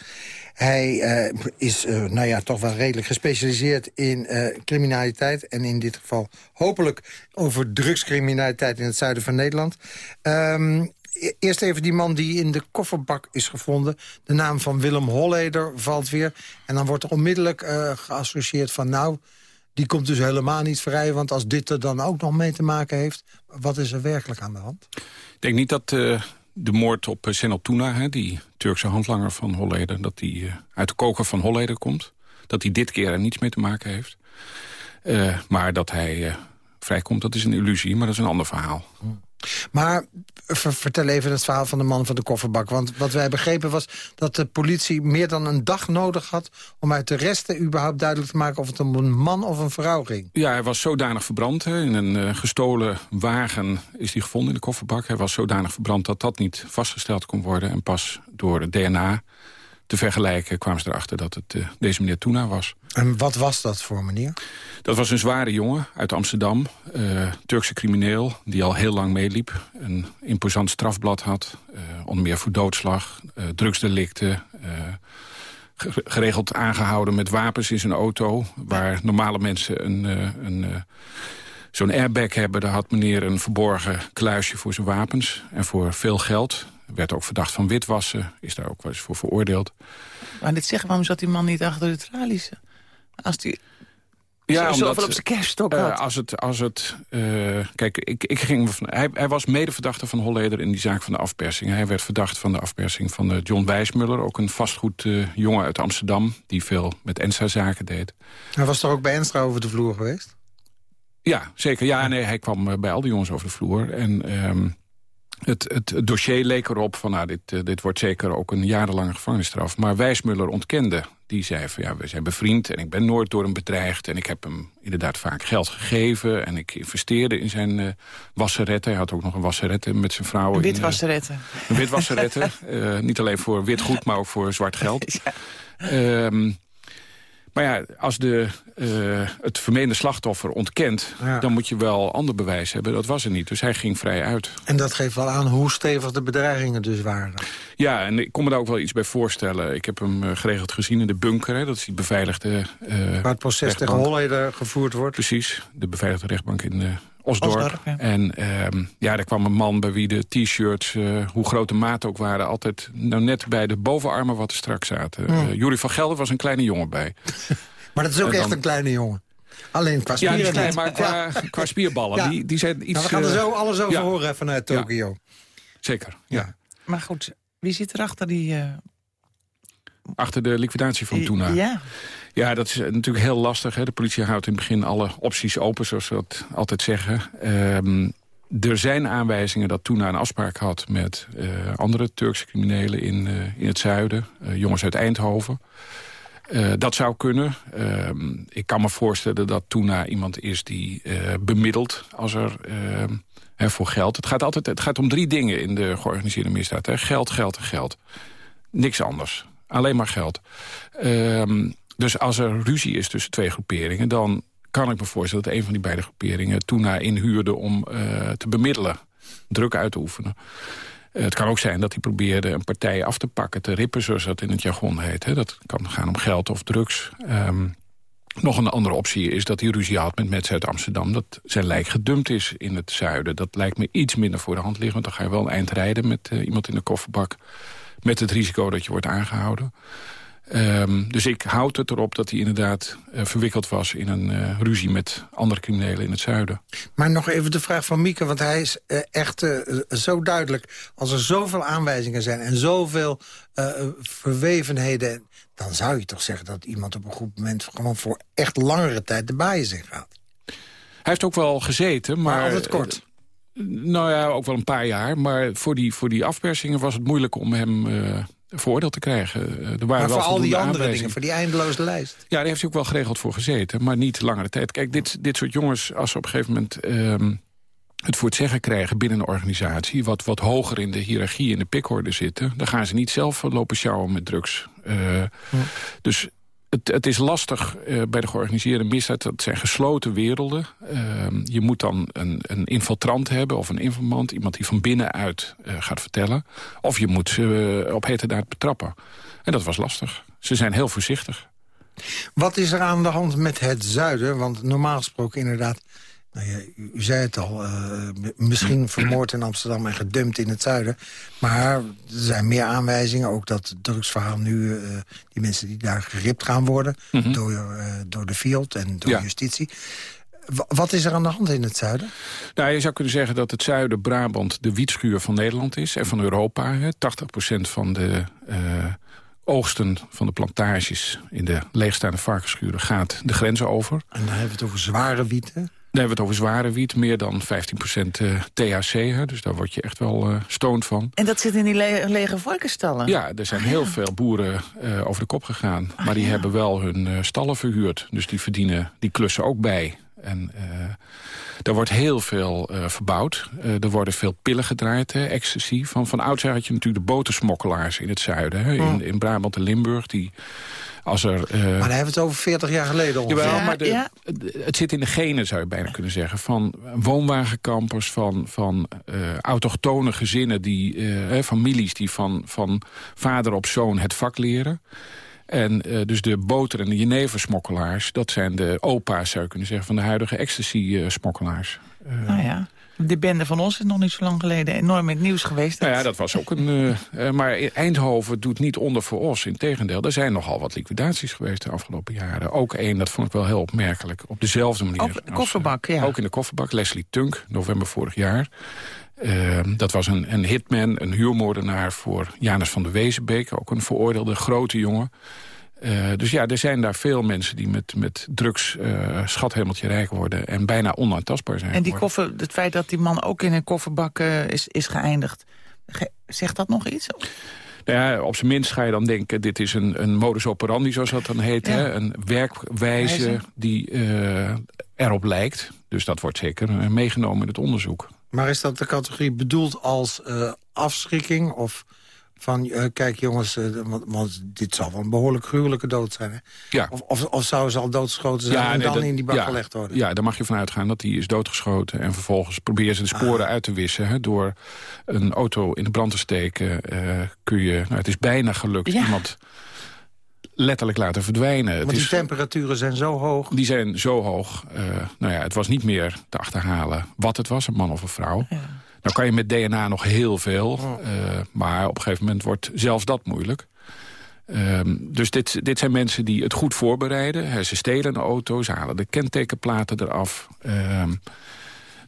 Hij uh, is uh, nou ja, toch wel redelijk gespecialiseerd in uh, criminaliteit... en in dit geval hopelijk over drugscriminaliteit in het zuiden van Nederland. Um, eerst even die man die in de kofferbak is gevonden. De naam van Willem Holleder valt weer. En dan wordt er onmiddellijk geassocieerd van... nou, die komt dus helemaal niet vrij. Want als dit er dan ook nog mee te maken heeft... wat is er werkelijk aan de hand? Ik denk niet dat uh, de moord op uh, Senel Tuna, hè, die Turkse handlanger van Holleder... dat die uh, uit de koker van Holleder komt. Dat hij dit keer er niets mee te maken heeft. maar dat hij vrijkomt, dat is een illusie, maar dat is een ander verhaal. Maar vertel even het verhaal van de man van de kofferbak. Want wat wij begrepen was dat de politie meer dan een dag nodig had... om uit de resten überhaupt duidelijk te maken of het om een man of een vrouw ging. Ja, hij was zodanig verbrand. In een uh, gestolen wagen is hij gevonden in de kofferbak. Hij was zodanig verbrand dat dat niet vastgesteld kon worden. En pas door het DNA te vergelijken kwamen ze erachter dat het uh, deze meneer Tuna was. En wat was dat voor meneer? Dat was een zware jongen uit Amsterdam, uh, Turkse crimineel... die al heel lang meeliep, een imposant strafblad had... Uh, onder meer voor doodslag, drugsdelicten... geregeld aangehouden met wapens in zijn auto... waar normale mensen een... een Zo'n airbag hebben, daar had meneer een verborgen kluisje voor zijn wapens... en voor veel geld werd ook verdacht van witwassen. Is daar ook wel eens voor veroordeeld. Maar dit zeggen, waarom zat die man niet achter de tralies? Als die ja, zoveel omdat, op zijn kerststok had. Uh, als het, als het, uh, kijk, ik, ik ging, hij, hij was medeverdachte van Holleder in die zaak van de afpersing. Hij werd verdacht van de afpersing van uh, John Wijsmuller. Ook een vastgoedjongen uit Amsterdam die veel met Enstra-zaken deed. Hij was toch ook bij Enstra over de vloer geweest? Ja, zeker. Ja, nee, hij kwam bij al die jongens over de vloer. En... Um, het, het, dossier leek erop van, nou, dit, uh, dit wordt zeker ook een jarenlange gevangenisstraf. Maar Wijsmuller ontkende. Die zei van, ja, we zijn bevriend en ik ben nooit door hem bedreigd. En ik heb hem inderdaad vaak geld gegeven. En ik investeerde in zijn uh, wasseretten. Hij had ook nog een wasserette met zijn vrouw. Een witwasserette. Uh, een witwasserette. uh, niet alleen voor wit goed, maar ook voor zwart geld. ja. um, maar ja, als de, uh, het vermeende slachtoffer ontkent... Ja. dan moet je wel ander bewijs hebben. Dat was er niet, dus hij ging vrij uit. En dat geeft wel aan hoe stevig de bedreigingen dus waren. Ja, en ik kon me daar ook wel iets bij voorstellen. Ik heb hem uh, geregeld gezien in de bunker. Hè. Dat is die beveiligde uh, Waar het proces rechtbank. tegen Holleder gevoerd wordt. Precies, de beveiligde rechtbank in Osdorp. Osdorp ja. En um, ja, er kwam een man bij wie de t-shirts, uh, hoe groot de maat ook waren... altijd nou net bij de bovenarmen wat te strak zaten. Mm. Uh, Jury van Gelder was een kleine jongen bij. maar dat is ook echt een kleine jongen. Alleen qua spieren. Ja, niet klein, maar qua, ja. qua spierballen. Ja. Die, die zijn iets... Nou, we gaan er zo alles over ja. horen vanuit Tokio. Zeker, ja. Maar goed, wie zit er achter die... Uh... Achter de liquidatie van Tuna? Ja. Ja, dat is natuurlijk heel lastig. Hè. De politie houdt in het begin alle opties open, zoals ze dat altijd zeggen. Um, er zijn aanwijzingen dat Tuna een afspraak had met uh, andere Turkse criminelen in, uh, in het zuiden. Uh, jongens uit Eindhoven. dat zou kunnen. Ehm, ik kan me voorstellen dat Tuna iemand is die bemiddelt als er hè, voor geld. Het gaat, altijd, het gaat om drie dingen in de georganiseerde misdaad. Hè. Geld, geld en geld. Niks anders. Alleen maar geld. Dus als er ruzie is tussen twee groeperingen... dan kan ik me voorstellen dat een van die beide groeperingen... Tuna inhuurde om uh, te bemiddelen, druk uit te oefenen. Uh, het kan ook zijn dat hij probeerde een partij af te pakken... te rippen, zoals dat in het jargon heet. Hè. Dat kan gaan om geld of drugs. Um, nog een andere optie is dat hij ruzie had met mensen uit Amsterdam... dat zijn lijk gedumpt is in het zuiden. Dat lijkt me iets minder voor de hand liggen... want dan ga je wel een eind rijden met uh, iemand in de kofferbak... met het risico dat je wordt aangehouden. Um, dus ik houd het erop dat hij inderdaad uh, verwikkeld was... in een uh, ruzie met andere criminelen in het zuiden. Maar nog even de vraag van Mieke, want hij is uh, echt zo duidelijk... als er zoveel aanwijzingen zijn en zoveel verwevenheden... dan zou je toch zeggen dat iemand op een goed moment... gewoon voor echt langere tijd de baaien in gaat. Hij heeft ook wel gezeten, maar... maar altijd kort. Nou ja, ook wel een paar jaar. Maar voor die, voor die afpersingen was het moeilijk om hem veroordeeld te krijgen. er waren maar wel voor al die andere dingen, voor die eindeloze lijst. Ja, daar heeft hij ook wel geregeld voor gezeten, maar niet langere tijd. Kijk, dit, dit soort jongens, als ze op een gegeven moment... Ehm, het voor het zeggen krijgen binnen een organisatie... wat, wat hoger in de hiërarchie in de pikorde zitten... dan gaan ze niet zelf lopen sjouwen met drugs. Uh, Dus het, het, is lastig uh, bij de georganiseerde misdaad. Dat zijn gesloten werelden. Uh, je moet dan een, een, infiltrant hebben of een informant. Iemand die van binnenuit uh, gaat vertellen. Of je moet ze op heterdaad betrappen. En dat was lastig. Ze zijn heel voorzichtig. Wat is er aan de hand met het zuiden? Want normaal gesproken inderdaad... Nou ja, u, zei het al, uh, misschien vermoord in Amsterdam en gedumpt in het zuiden. Maar er zijn meer aanwijzingen, ook dat drugsverhaal nu... Uh, die mensen die daar geript gaan worden mm -hmm. door, uh, door de field en door ja. justitie. Wat is er aan de hand in het zuiden? Nou, je zou kunnen zeggen dat het zuiden Brabant de wietschuur van Nederland is... en van Europa. Hè. 80% van de oogsten van de plantages in de leegstaande varkensschuren gaat de grenzen over. En dan hebben we het over zware wieten? Dan hebben we het over zware wiet, meer dan 15% THC. Hè, dus daar word je echt wel uh, stoned van. En dat zit in die le lege varkensstallen? Ja, er zijn heel ja. veel boeren uh, over de kop gegaan. Ah, maar die ja. hebben wel hun uh, stallen verhuurd. Dus die verdienen, die klussen ook bij. En er wordt heel veel verbouwd. er worden veel pillen gedraaid, hè, ecstasy. Van, van oudsher had je natuurlijk de botersmokkelaars in het zuiden. Hè, in, in Brabant en Limburg, die... Als er, uh... Maar dan hebben we het over 40 jaar geleden ongeveer. Jawel, maar de, ja. het zit in de genen, zou je bijna kunnen zeggen. Van woonwagenkampers, van, van uh, autochtone gezinnen, die, uh, families... die van, van vader op zoon het vak leren. En uh, dus de boter- en de jeneversmokkelaars... dat zijn de opa's, zou je kunnen zeggen, van de huidige ecstasy-smokkelaars. nou ja. De bende van ons is nog niet zo lang geleden enorm in het nieuws geweest. Dat... Nou ja, dat was ook een... Uh, maar Eindhoven doet niet onder voor os. Integendeel, er zijn nogal wat liquidaties geweest de afgelopen jaren. Ook één, dat vond ik wel heel opmerkelijk. Op dezelfde manier. Op de kofferbak, als, ja. Ook in de kofferbak. Leslie Tunk, november vorig jaar. Uh, dat was een, een hitman, een huurmoordenaar voor Janus van der Wezenbeek. Ook een veroordeelde grote jongen. Uh, dus ja, er zijn daar veel mensen die met, met drugs uh, schathemeltje rijk worden... en bijna onaantastbaar zijn En die koffer, het feit dat die man ook in een kofferbak uh, is, is geëindigd... Ge zegt dat nog iets? Nou ja, op zijn minst ga je dan denken... dit is een, een modus operandi, zoals dat dan heet. Ja. Hè? Een werkwijze Wijze. die erop lijkt. Dus dat wordt zeker meegenomen in het onderzoek. Maar is dat de categorie bedoeld als afschrikking... of van, uh, kijk jongens, uh, want, want, dit zal wel een behoorlijk gruwelijke dood zijn. Hè? Ja. Of, of, of zou ze al doodgeschoten zijn ja, en nee, dan dat, in die bak ja, gelegd worden? Ja, daar mag je van uitgaan dat hij is doodgeschoten. En vervolgens proberen ze de sporen ah. uit te wissen. Hè? Door een auto in de brand te steken uh, kun je... Nou, het is bijna gelukt ja. iemand letterlijk laten verdwijnen. Want het die is, temperaturen zijn zo hoog? Die zijn zo hoog. nou ja, het was niet meer te achterhalen wat het was, een man of een vrouw. Ja. Nou kan je met DNA nog heel veel, uh, maar op een gegeven moment wordt zelfs dat moeilijk. Um, dus dit, dit zijn mensen die het goed voorbereiden. Ze stelen een auto, ze halen de kentekenplaten eraf. Um,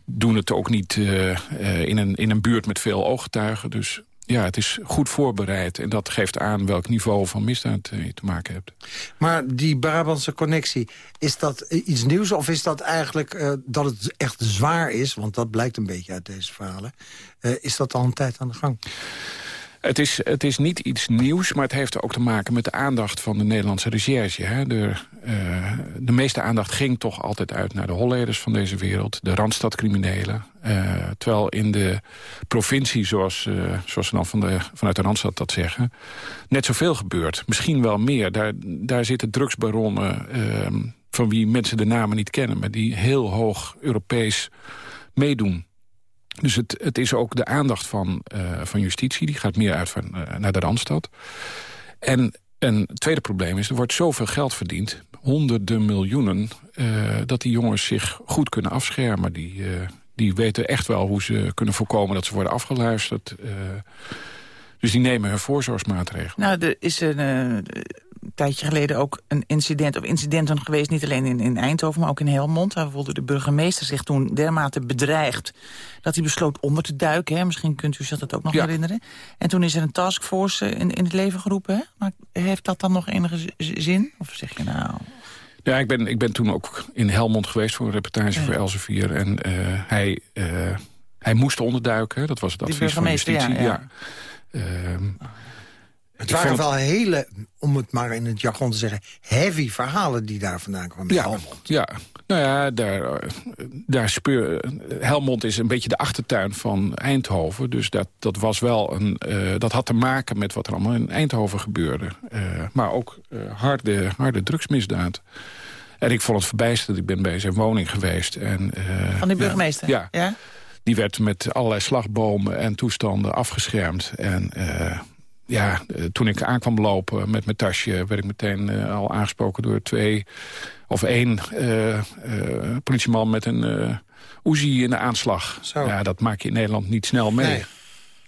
doen het ook niet uh, uh, in, een, in een buurt met veel ooggetuigen. Dus ja, het is goed voorbereid. En dat geeft aan welk niveau van misdaad je te maken hebt. Maar die Brabantse connectie, is dat iets nieuws? Of is dat eigenlijk uh, dat het echt zwaar is? Want dat blijkt een beetje uit deze verhalen. Uh, is dat al een tijd aan de gang? Het is, het is niet iets nieuws, maar het heeft ook te maken met de aandacht van de Nederlandse recherche. Hè. De, uh, de meeste aandacht ging toch altijd uit naar de holleders van deze wereld, de Randstadcriminelen. Uh, terwijl in de provincie, zoals, uh, zoals ze dan van vanuit de Randstad dat zeggen, net zoveel gebeurt. Misschien wel meer. Daar, daar zitten drugsbaronnen van wie mensen de namen niet kennen, maar die heel hoog Europees meedoen. Dus het, het is ook de aandacht van, uh, van justitie. Die gaat meer uit van, uh, naar de Randstad. En een tweede probleem is, er wordt zoveel geld verdiend. Honderden miljoenen. Uh, dat die jongens zich goed kunnen afschermen. Die, die weten echt wel hoe ze kunnen voorkomen dat ze worden afgeluisterd. dus die nemen hun voorzorgsmaatregelen. Nou, er is een tijdje geleden ook een incident of incidenten geweest... niet alleen in, in Eindhoven, maar ook in Helmond. Daar voelde de burgemeester zich toen dermate bedreigd... dat hij besloot onder te duiken. Hè? Misschien kunt u zich dat ook nog ja. herinneren. En toen is er een taskforce in, in het leven geroepen. Hè? Maar heeft dat dan nog enige zin? Of zeg je nou... Ja, ik ben, ik ben toen ook in Helmond geweest voor een reportage ja. voor Elsevier. En uh, hij, uh, hij moest onderduiken, dat was het advies van justitie. Ja, ja. ja. Uh, Het waren wel hele, om het maar in het jargon te zeggen... heavy verhalen die daar vandaan kwamen. Ja, ja. Nou ja, daar, eh, daar speur, Helmond is een beetje de achtertuin van Eindhoven. Dus dat, dat, was wel een, uh, dat had te maken met wat er allemaal in Eindhoven gebeurde. Uh, maar ook uh, harde, harde drugsmisdaad. En ik vond het verbijsterend. Ik ben bij zijn woning geweest. En, van die burgemeester? Ja. ja. Die werd met allerlei slagbomen en toestanden afgeschermd. En ja, toen ik aankwam lopen met mijn tasje... werd ik meteen uh, al aangesproken door twee of één uh, uh, politieman met een Uzi in de aanslag. Zo. Ja, dat maak je in Nederland niet snel mee. Nee.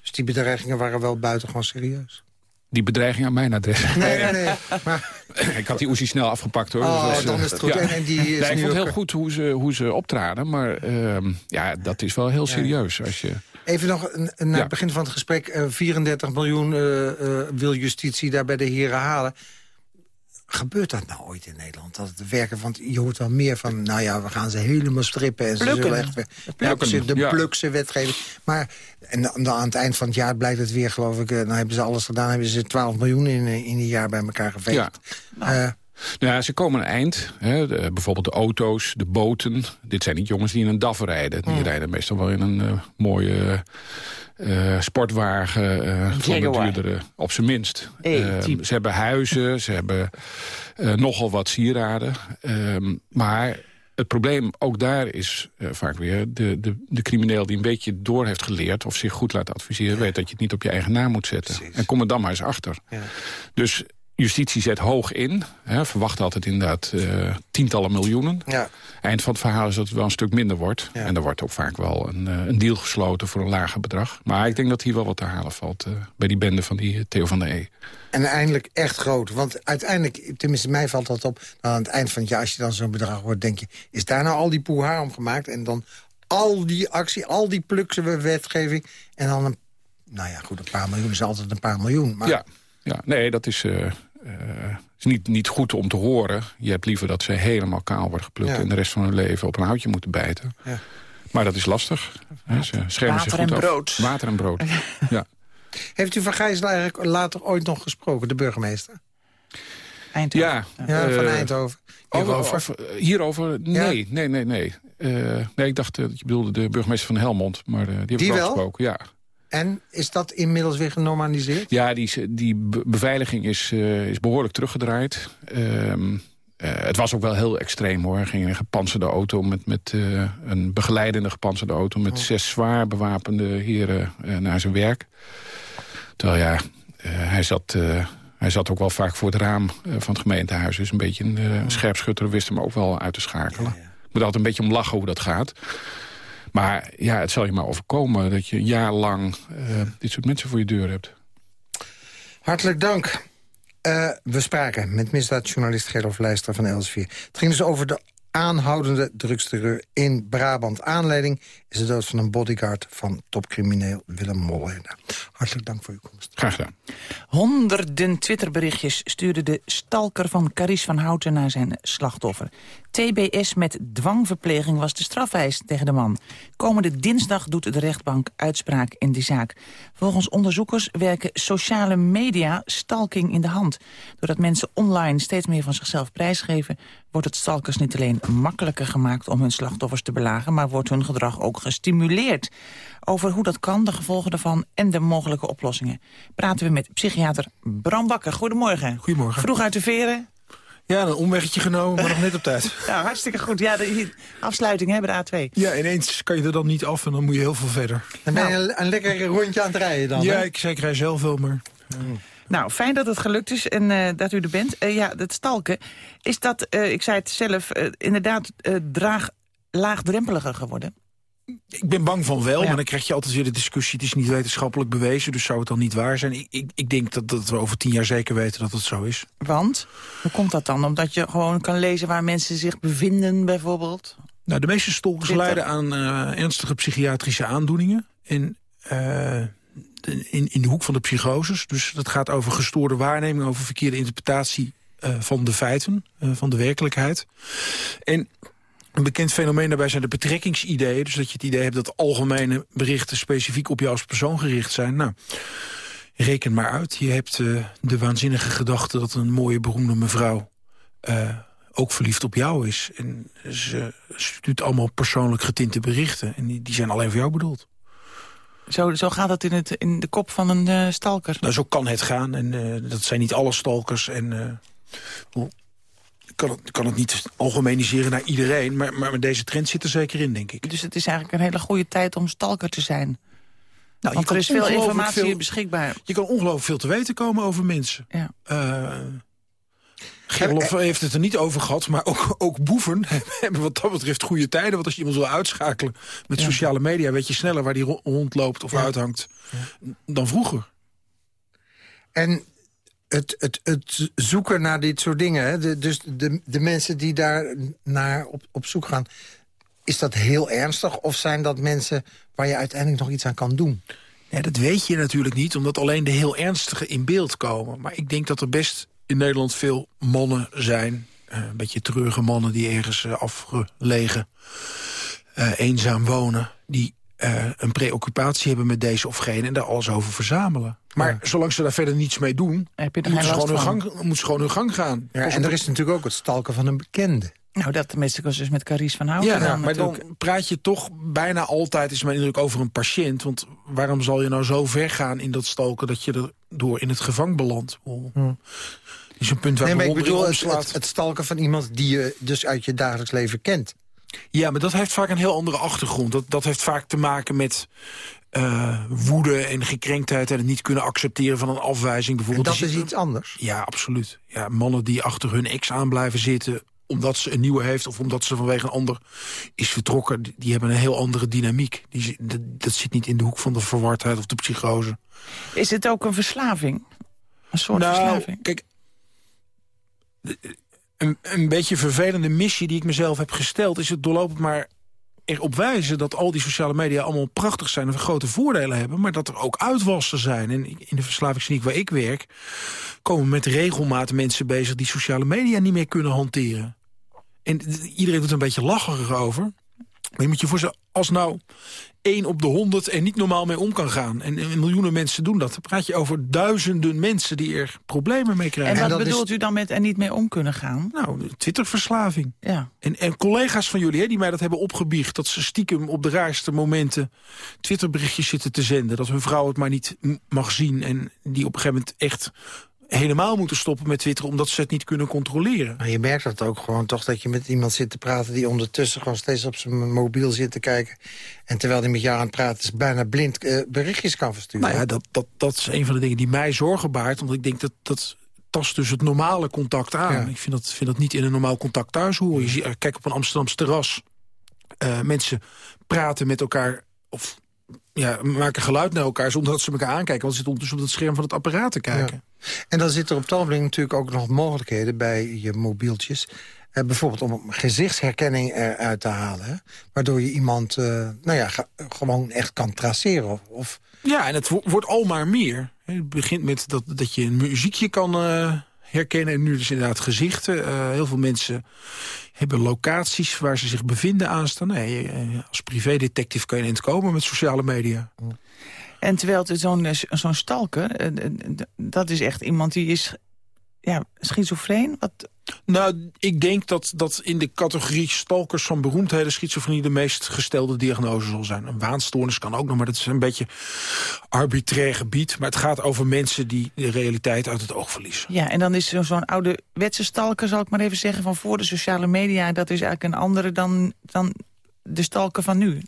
Dus die bedreigingen waren wel buitengewoon serieus? Die bedreiging aan mijn adres. Nee, nee, nee. Maar... ik had die Uzi snel afgepakt hoor. Oh, dus, dan is het goed. Ja. En die is nee, ik vond heel goed hoe ze, hoe ze optraden. Maar uh, ja, dat is wel heel serieus. Als je... Even nog naar het begin van het gesprek. Uh, 34 miljoen uh, wil justitie daar bij de heren halen. Gebeurt dat nou ooit in Nederland? Dat het werken, want je hoort wel meer van... nou ja, we gaan ze helemaal strippen. En ze plukken. zullen echt plukken, de ja. plukse wetgeving. Maar en dan aan het eind van het jaar blijkt het weer, geloof ik... dan hebben ze alles gedaan, hebben ze 12 miljoen in, in een jaar bij elkaar geveegd. Ja. Nou. Nou ja, ze komen een eind. Hè, de, bijvoorbeeld de auto's, de boten. Dit zijn niet jongens die in een DAF rijden. Die mm. rijden meestal wel in een uh, mooie uh, sportwagen. Uh, van de duurdere, op zijn minst. Hey, ze hebben huizen, ze hebben nogal wat sieraden. maar het probleem ook daar is uh, vaak weer... De, de, de crimineel die een beetje door heeft geleerd... of zich goed laat adviseren... Ja. weet dat je het niet op je eigen naam moet zetten. Precies. En kom er dan maar eens achter. Ja. Dus justitie zet hoog in. Hè, verwacht altijd inderdaad uh, tientallen miljoenen. Ja. Eind van het verhaal is dat het wel een stuk minder wordt. Ja. En er wordt ook vaak wel een, uh, een, deal gesloten voor een lager bedrag. Maar ik denk dat hier wel wat te halen valt uh, bij die bende van die Theo van der E. En eindelijk echt groot. Want uiteindelijk, tenminste mij valt dat op... Dan aan het eind van het jaar, als je dan zo'n bedrag hoort... denk je, is daar nou al die poehaar om gemaakt? En dan al die actie, al die plukse wetgeving... en dan een, nou ja, goed, een paar miljoen is altijd een paar miljoen. Maar... Ja, ja, nee, dat is... Uh, is niet, niet goed om te horen. Je hebt liever dat ze helemaal kaal worden geplukt... Ja. en de rest van hun leven op een houtje moeten bijten. Ja. Maar dat is lastig. Hè? Ze schermen Water zich goed en af. brood. Water en brood, ja. Heeft u van Gijsel eigenlijk later ooit nog gesproken, de burgemeester? Eindhoven. Ja, ja van uh, Eindhoven. Hierover? Over, hierover? Nee, ja. nee, nee, nee. Uh, nee, ik dacht dat je bedoelde de burgemeester van Helmond. Maar die heb die ik wel wel gesproken, ja. En is dat inmiddels weer genormaliseerd? Ja, die, die beveiliging is, uh, is behoorlijk teruggedraaid. Um, uh, het was ook wel heel extreem hoor. Er ging een gepantserde auto met, met uh, een begeleidende gepantserde auto... met oh. zes zwaar bewapende heren naar zijn werk. Terwijl ja, hij zat... hij zat ook wel vaak voor het raam van het gemeentehuis. Dus een beetje een uh, scherpschutter wist hem ook wel uit te schakelen. Ja, ja. Ik moet altijd een beetje om lachen hoe dat gaat. Maar ja, het zal je maar overkomen dat je een jaar lang uh, dit soort mensen voor je deur hebt. Hartelijk dank. Uh, we spraken met misdaadjournalist Gerlof Leijster van Elsevier. Het ging dus over de aanhoudende drugsterreur in Brabant. Aanleiding is de dood van een bodyguard van topcrimineel Willem Molleda. Hartelijk dank voor uw komst. Graag gedaan. Honderden Twitterberichtjes stuurde de stalker van Caries van Houten naar zijn slachtoffer. TBS met dwangverpleging was de strafeis tegen de man. Komende dinsdag doet de rechtbank uitspraak in die zaak. Volgens onderzoekers werken sociale media stalking in de hand. Doordat mensen online steeds meer van zichzelf prijsgeven... wordt het stalkers niet alleen makkelijker gemaakt om hun slachtoffers te belagen... maar wordt hun gedrag ook gestimuleerd. Over hoe dat kan, de gevolgen daarvan en de mogelijke oplossingen... praten we met psychiater Bram Bakker. Goedemorgen. Goedemorgen. Vroeg uit de veren. Ja, een omweggetje genomen, maar nog net op tijd. Ja, hartstikke goed. Ja, de afsluiting hè, bij de A2. Ja, ineens kan je er dan niet af en dan moet je heel veel verder. Dan ben je nou. een, een lekker rondje aan het rijden dan, Ja, hè? ik, ik rij zelf wel, maar... Mm. Nou, fijn dat het gelukt is en uh, dat u er bent. Uh, ja, dat stalken, is dat, uh, ik zei het zelf, inderdaad draag laagdrempeliger geworden? Ik ben bang van wel, ja. maar dan krijg je altijd weer de discussie... het is niet wetenschappelijk bewezen, dus zou het dan niet waar zijn? Ik, ik, ik denk dat, dat we over tien jaar zeker weten dat het zo is. Want? Hoe komt dat dan? Omdat je gewoon kan lezen waar mensen zich bevinden, bijvoorbeeld? Nou, de meeste stalkers lijden aan ernstige psychiatrische aandoeningen. En uh, in, in de hoek van de psychoses. Dus dat gaat over gestoorde waarneming, over verkeerde interpretatie uh, van de feiten, van de werkelijkheid. En een bekend fenomeen daarbij zijn de betrekkingsideeën. Dus dat je het idee hebt dat algemene berichten specifiek op jou als persoon gericht zijn. Nou, Reken maar uit. Je hebt uh, de waanzinnige gedachte dat een mooie beroemde mevrouw... Ook verliefd op jou is. En ze stuurt allemaal persoonlijk getinte berichten. En die zijn alleen voor jou bedoeld. Zo, zo gaat het in, het in de kop van een uh, stalker? Nou, zo kan het gaan. En uh, dat zijn niet alle stalkers. En uh, ik kan het, kan het niet algemeniseren naar iedereen. Maar, maar deze trend zit er zeker in, denk ik. Dus het is eigenlijk een hele goede tijd om stalker te zijn? Nou, Want er is veel informatie veel, beschikbaar. Je kan ongelooflijk veel te weten komen over mensen. Ja. Gerlof heeft het er niet over gehad, maar ook, ook boeven hebben wat dat betreft goede tijden. Want als je iemand wil uitschakelen met sociale media... weet je sneller waar die rondloopt of uithangt dan vroeger. En het, het, het zoeken naar dit soort dingen, hè? De, dus de, de mensen die daar naar op, op zoek gaan... is dat heel ernstig of zijn dat mensen waar je uiteindelijk nog iets aan kan doen? Ja, dat weet je natuurlijk niet, omdat alleen de heel ernstige in beeld komen. Maar ik denk dat er best in Nederland veel mannen zijn. Uh, een beetje treurige mannen die ergens uh, afgelegen, uh, eenzaam wonen. Die een preoccupatie hebben met deze of gene en daar alles over verzamelen. Maar ja. zolang ze daar verder niets mee doen, moeten ze, gewoon hun gang, moeten ze gewoon hun gang gaan. Ja, en er is natuurlijk ook het stalken van een bekende. Nou, dat tenminste was dus met Carice van Houten. Ja, dan maar dan praat je toch bijna altijd, is mijn indruk, over een patiënt. Want waarom zal je nou zo ver gaan in dat stalken... dat je er door in het gevang belandt? Hm is een punt waar nee, maar ik bedoel het, het, het, stalken van iemand die je dus uit je dagelijks leven kent. Ja, maar dat heeft vaak een heel andere achtergrond. Dat, dat heeft vaak te maken met uh, woede en gekrenktheid... en het niet kunnen accepteren van een afwijzing. Bijvoorbeeld. En dat is iets anders? Ja, absoluut. Ja, mannen die achter hun ex aan blijven zitten omdat ze een nieuwe heeft of omdat ze vanwege een ander is vertrokken... die hebben een heel andere dynamiek. Die, dat, dat zit niet in de hoek van de verwardheid of de psychose. Is het ook een verslaving? Een soort nou, verslaving? Kijk, een, een beetje vervelende missie die ik mezelf heb gesteld... is het doorlopend maar erop wijzen dat al die sociale media allemaal prachtig zijn... en grote voordelen hebben, maar dat er ook uitwassen zijn. En in de verslavingskliniek waar ik werk... komen met regelmaat mensen bezig die sociale media niet meer kunnen hanteren. En iedereen doet er een beetje lacherig over. Maar je moet je voorstellen, als nou 1 op de 100 er niet normaal mee om kan gaan. En, en, miljoenen mensen doen dat. Dan praat je over duizenden mensen die er problemen mee krijgen. En wat bedoelt u dan met er niet mee om kunnen gaan? Nou, Twitterverslaving. Ja. En, en collega's van jullie hè, die mij dat hebben opgebiecht... dat ze stiekem op de raarste momenten Twitterberichtjes zitten te zenden. Dat hun vrouw het maar niet mag zien. En die op een gegeven moment echt helemaal moeten stoppen met Twitter... omdat ze het niet kunnen controleren. Maar je merkt dat ook gewoon toch dat je met iemand zit te praten... die ondertussen gewoon steeds op zijn mobiel zit te kijken... en terwijl hij met jou aan het praten is... bijna blind uh, berichtjes kan versturen. Nou ja, dat, dat, dat is een van de dingen die mij zorgen baart. Want ik denk dat... dat tast dus het normale contact aan. Ja. Ik vind dat, vind dat niet in een normaal contact thuis horen. Je ziet, eh, kijk op een Amsterdamse terras. Uh, mensen praten met elkaar... of ja, maken geluid naar elkaar zonder dat ze elkaar aankijken. Want ze zitten ondertussen op het scherm van het apparaat te kijken. En dan zit er op het natuurlijk ook nog mogelijkheden bij je mobieltjes. Eh, bijvoorbeeld om gezichtsherkenning eruit te halen. Hè? Waardoor je iemand eh, nou ja, gewoon echt kan traceren. Of, of... Ja, en het wordt al maar meer. Het begint met dat, dat je een muziekje kan uh, herkennen. En nu dus inderdaad gezichten. Uh, heel veel mensen hebben locaties waar ze zich bevinden aanstaan. Nee, als privédetective kan je in het komen met sociale media. En terwijl zo'n zo'n stalker, dat is echt iemand die is ja, schizofreen? Wat... Nou, ik denk dat, dat in de categorie stalkers van beroemdheden... schizofrenie de meest gestelde diagnose zal zijn. Een waanstoornis kan ook nog, maar dat is een beetje arbitrair gebied. Maar het gaat over mensen die de realiteit uit het oog verliezen. Ja, en dan is zo'n oude stalker, zal ik maar even zeggen... van voor de sociale media, dat is eigenlijk een andere dan, dan de stalker van nu.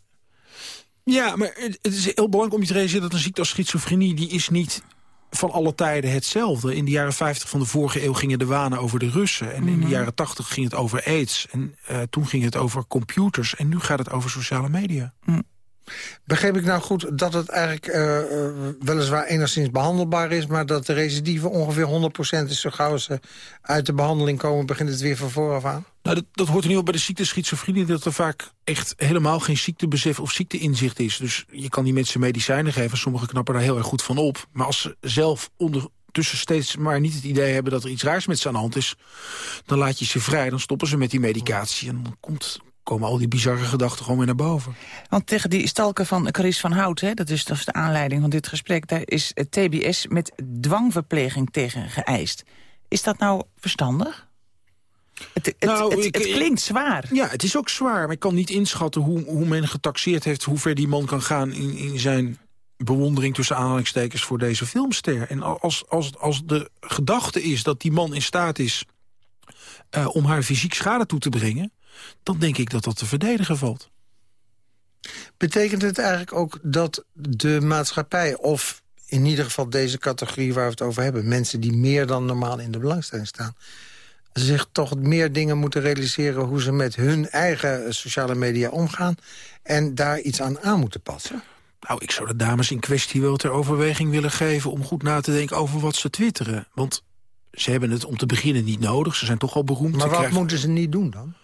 Ja, maar het is heel belangrijk om je te realiseren... dat een ziekte als schizofrenie, die is niet van alle tijden hetzelfde. In de jaren 50 van de vorige eeuw gingen de wanen over de Russen. En in de jaren 80 ging het over aids. En uh, toen ging het over computers. En nu gaat het over sociale media. Mm. Begreep ik nou goed dat het eigenlijk uh, weliswaar enigszins behandelbaar is... maar dat de recidive ongeveer 100% is zo gauw ze uit de behandeling komen... begint het weer van vooraf aan? Nou, dat, dat hoort in ieder geval bij de ziekte schizofrenie... dat er vaak echt helemaal geen ziektebesef of ziekteinzicht is. Dus je kan die mensen medicijnen geven. Sommigen knappen daar heel erg goed van op. Maar als ze zelf ondertussen steeds maar niet het idee hebben... dat er iets raars met ze aan de hand is... dan laat je ze vrij, dan stoppen ze met die medicatie... en dan komt komen al die bizarre gedachten gewoon weer naar boven. Want tegen die stalken van Caris van Hout, hè, dat, is, dat is de aanleiding van dit gesprek... daar is TBS met dwangverpleging tegen geëist. Is dat nou verstandig? Het, het, Nou, het, ik- het klinkt zwaar. Ja, het is ook zwaar, maar ik kan niet inschatten hoe, hoe men getaxeerd heeft... hoe ver die man kan gaan in, in zijn bewondering tussen aanhalingstekens voor deze filmster. En als, als, als de gedachte is dat die man in staat is eh, om haar fysiek schade toe te brengen... dan denk ik dat dat te verdedigen valt. Betekent het eigenlijk ook dat de maatschappij... of in ieder geval deze categorie waar we het over hebben... mensen die meer dan normaal in de belangstelling staan... zich toch meer dingen moeten realiseren... hoe ze met hun eigen sociale media omgaan... en daar iets aan aan moeten passen? Nou, ik zou de dames in kwestie wel ter overweging willen geven... om goed na te denken over wat ze twitteren. Want ze hebben het om te beginnen niet nodig. Ze zijn toch al beroemd. Maar wat krijgen- moeten ze niet doen dan?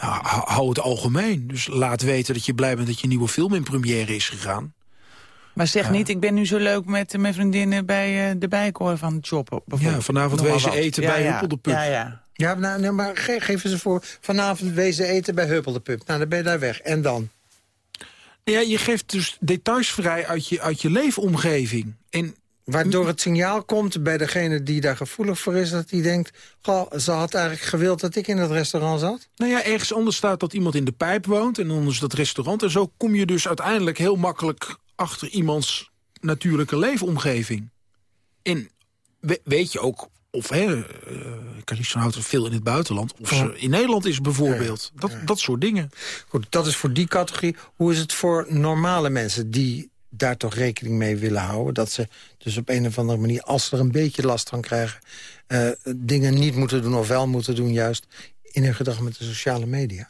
Nou, hou het algemeen. Dus laat weten dat je blij bent dat je nieuwe film in première is gegaan. Maar zeg niet, ik ben nu zo leuk met eh, mijn vriendinnen bij eh, de bijkoor van het shoppen. bijvoorbeeld. Ja, vanavond wezen eten Ja, bij ja. Huppel de Pub. Ja, ja. Ja, nou, nee, maar ge geef eens voor. Vanavond wezen eten bij Huppel de Pub. Nou, dan ben je daar weg. En dan? Ja, je geeft dus details vrij uit je, uit je leefomgeving. En Waardoor het signaal komt bij degene die daar gevoelig voor is... dat die denkt, goh, ze had eigenlijk gewild dat ik in het restaurant zat. Nou ja, ergens anders staat dat iemand in de pijp woont... en dan is dat restaurant. En zo kom je dus uiteindelijk heel makkelijk... achter iemands natuurlijke leefomgeving. En we- weet je ook of... hè, uh, Carice van Houten veel in het buitenland... of ze in Nederland is bijvoorbeeld. Dat, dat soort dingen. Goed, dat is voor die categorie. Hoe is het voor normale mensen die daar toch rekening mee willen houden? Dat ze dus op een of andere manier, als ze er een beetje last van krijgen... eh, dingen niet moeten doen of wel moeten doen juist... in hun gedrag met de sociale media.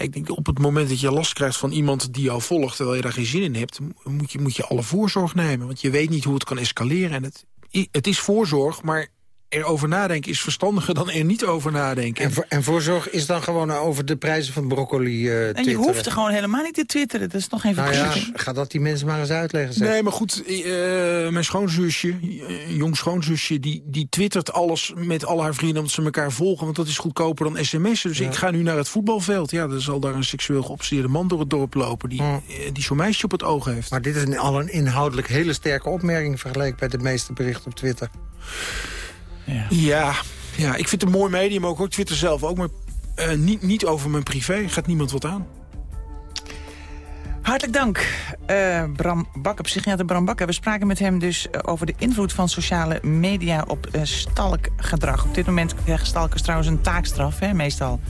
Ik denk op het moment dat je last krijgt van iemand die jou volgt... terwijl je daar geen zin in hebt, moet je, moet je alle voorzorg nemen. Want je weet niet hoe het kan escaleren. En het, het is voorzorg, maar erover nadenken is verstandiger dan er niet over nadenken. En, voor, en voorzorg is dan gewoon over de prijzen van broccoli eh En je hoeft er gewoon helemaal niet te twitteren. Dat is nog geen Nou ja, ga dat die mensen maar eens uitleggen. Zeg. Nee, maar goed, eh, mijn schoonzusje, eh, een jong schoonzusje... Die, die twittert alles met al haar vrienden omdat ze elkaar volgen... want dat is goedkoper dan sms'en. Dus ik ga nu naar het voetbalveld. Ja, er zal daar een seksueel geobsedeerde man door het dorp lopen... die, die zo'n meisje op het oog heeft. Maar dit is een, al een inhoudelijk hele sterke opmerking... vergeleken bij de meeste berichten op Twitter. Ja, ja, ik vind het een mooi medium ook. Ik twitter zelf ook, maar eh, niet, niet over mijn privé. Gaat niemand wat aan. Hartelijk dank, eh, Bram Bakker, psychiater Bram Bakker. We spraken met hem dus eh, over de invloed van sociale media op eh, stalkgedrag. Op dit moment krijgen stalkers trouwens een taakstraf, hè, meestal.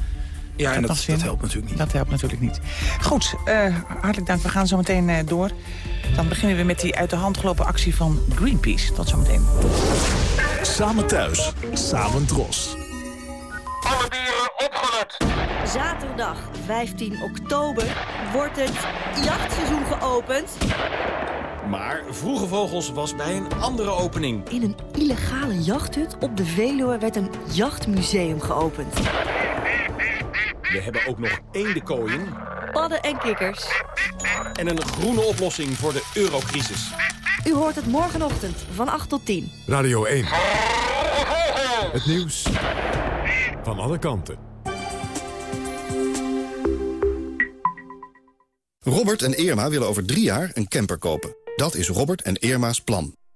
Ja, en dat, helpt natuurlijk niet. Dat helpt natuurlijk niet. Goed, eh, hartelijk dank. We gaan zo meteen eh, door. Dan beginnen we met die uit de hand gelopen actie van Greenpeace. Tot zometeen. Samen thuis, samen dros. Zaterdag 15 oktober wordt het jachtseizoen geopend. Maar Vroege Vogels was bij een andere opening. In een illegale jachthut op de Veluwe werd een jachtmuseum geopend. We hebben ook nog eendekooien Padden en kikkers. en een groene oplossing voor de eurocrisis. U hoort het morgenochtend van 8 tot 10. Radio 1. Het nieuws van alle kanten. Robert en Irma willen over drie jaar een camper kopen. Dat is Robert en Irma's plan.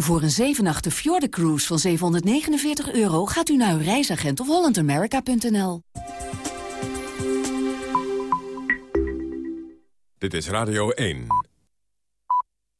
Voor een 7 nachten Cruise van 749 euro gaat u naar uw reisagent of hollandamerica.nl. Dit is Radio 1.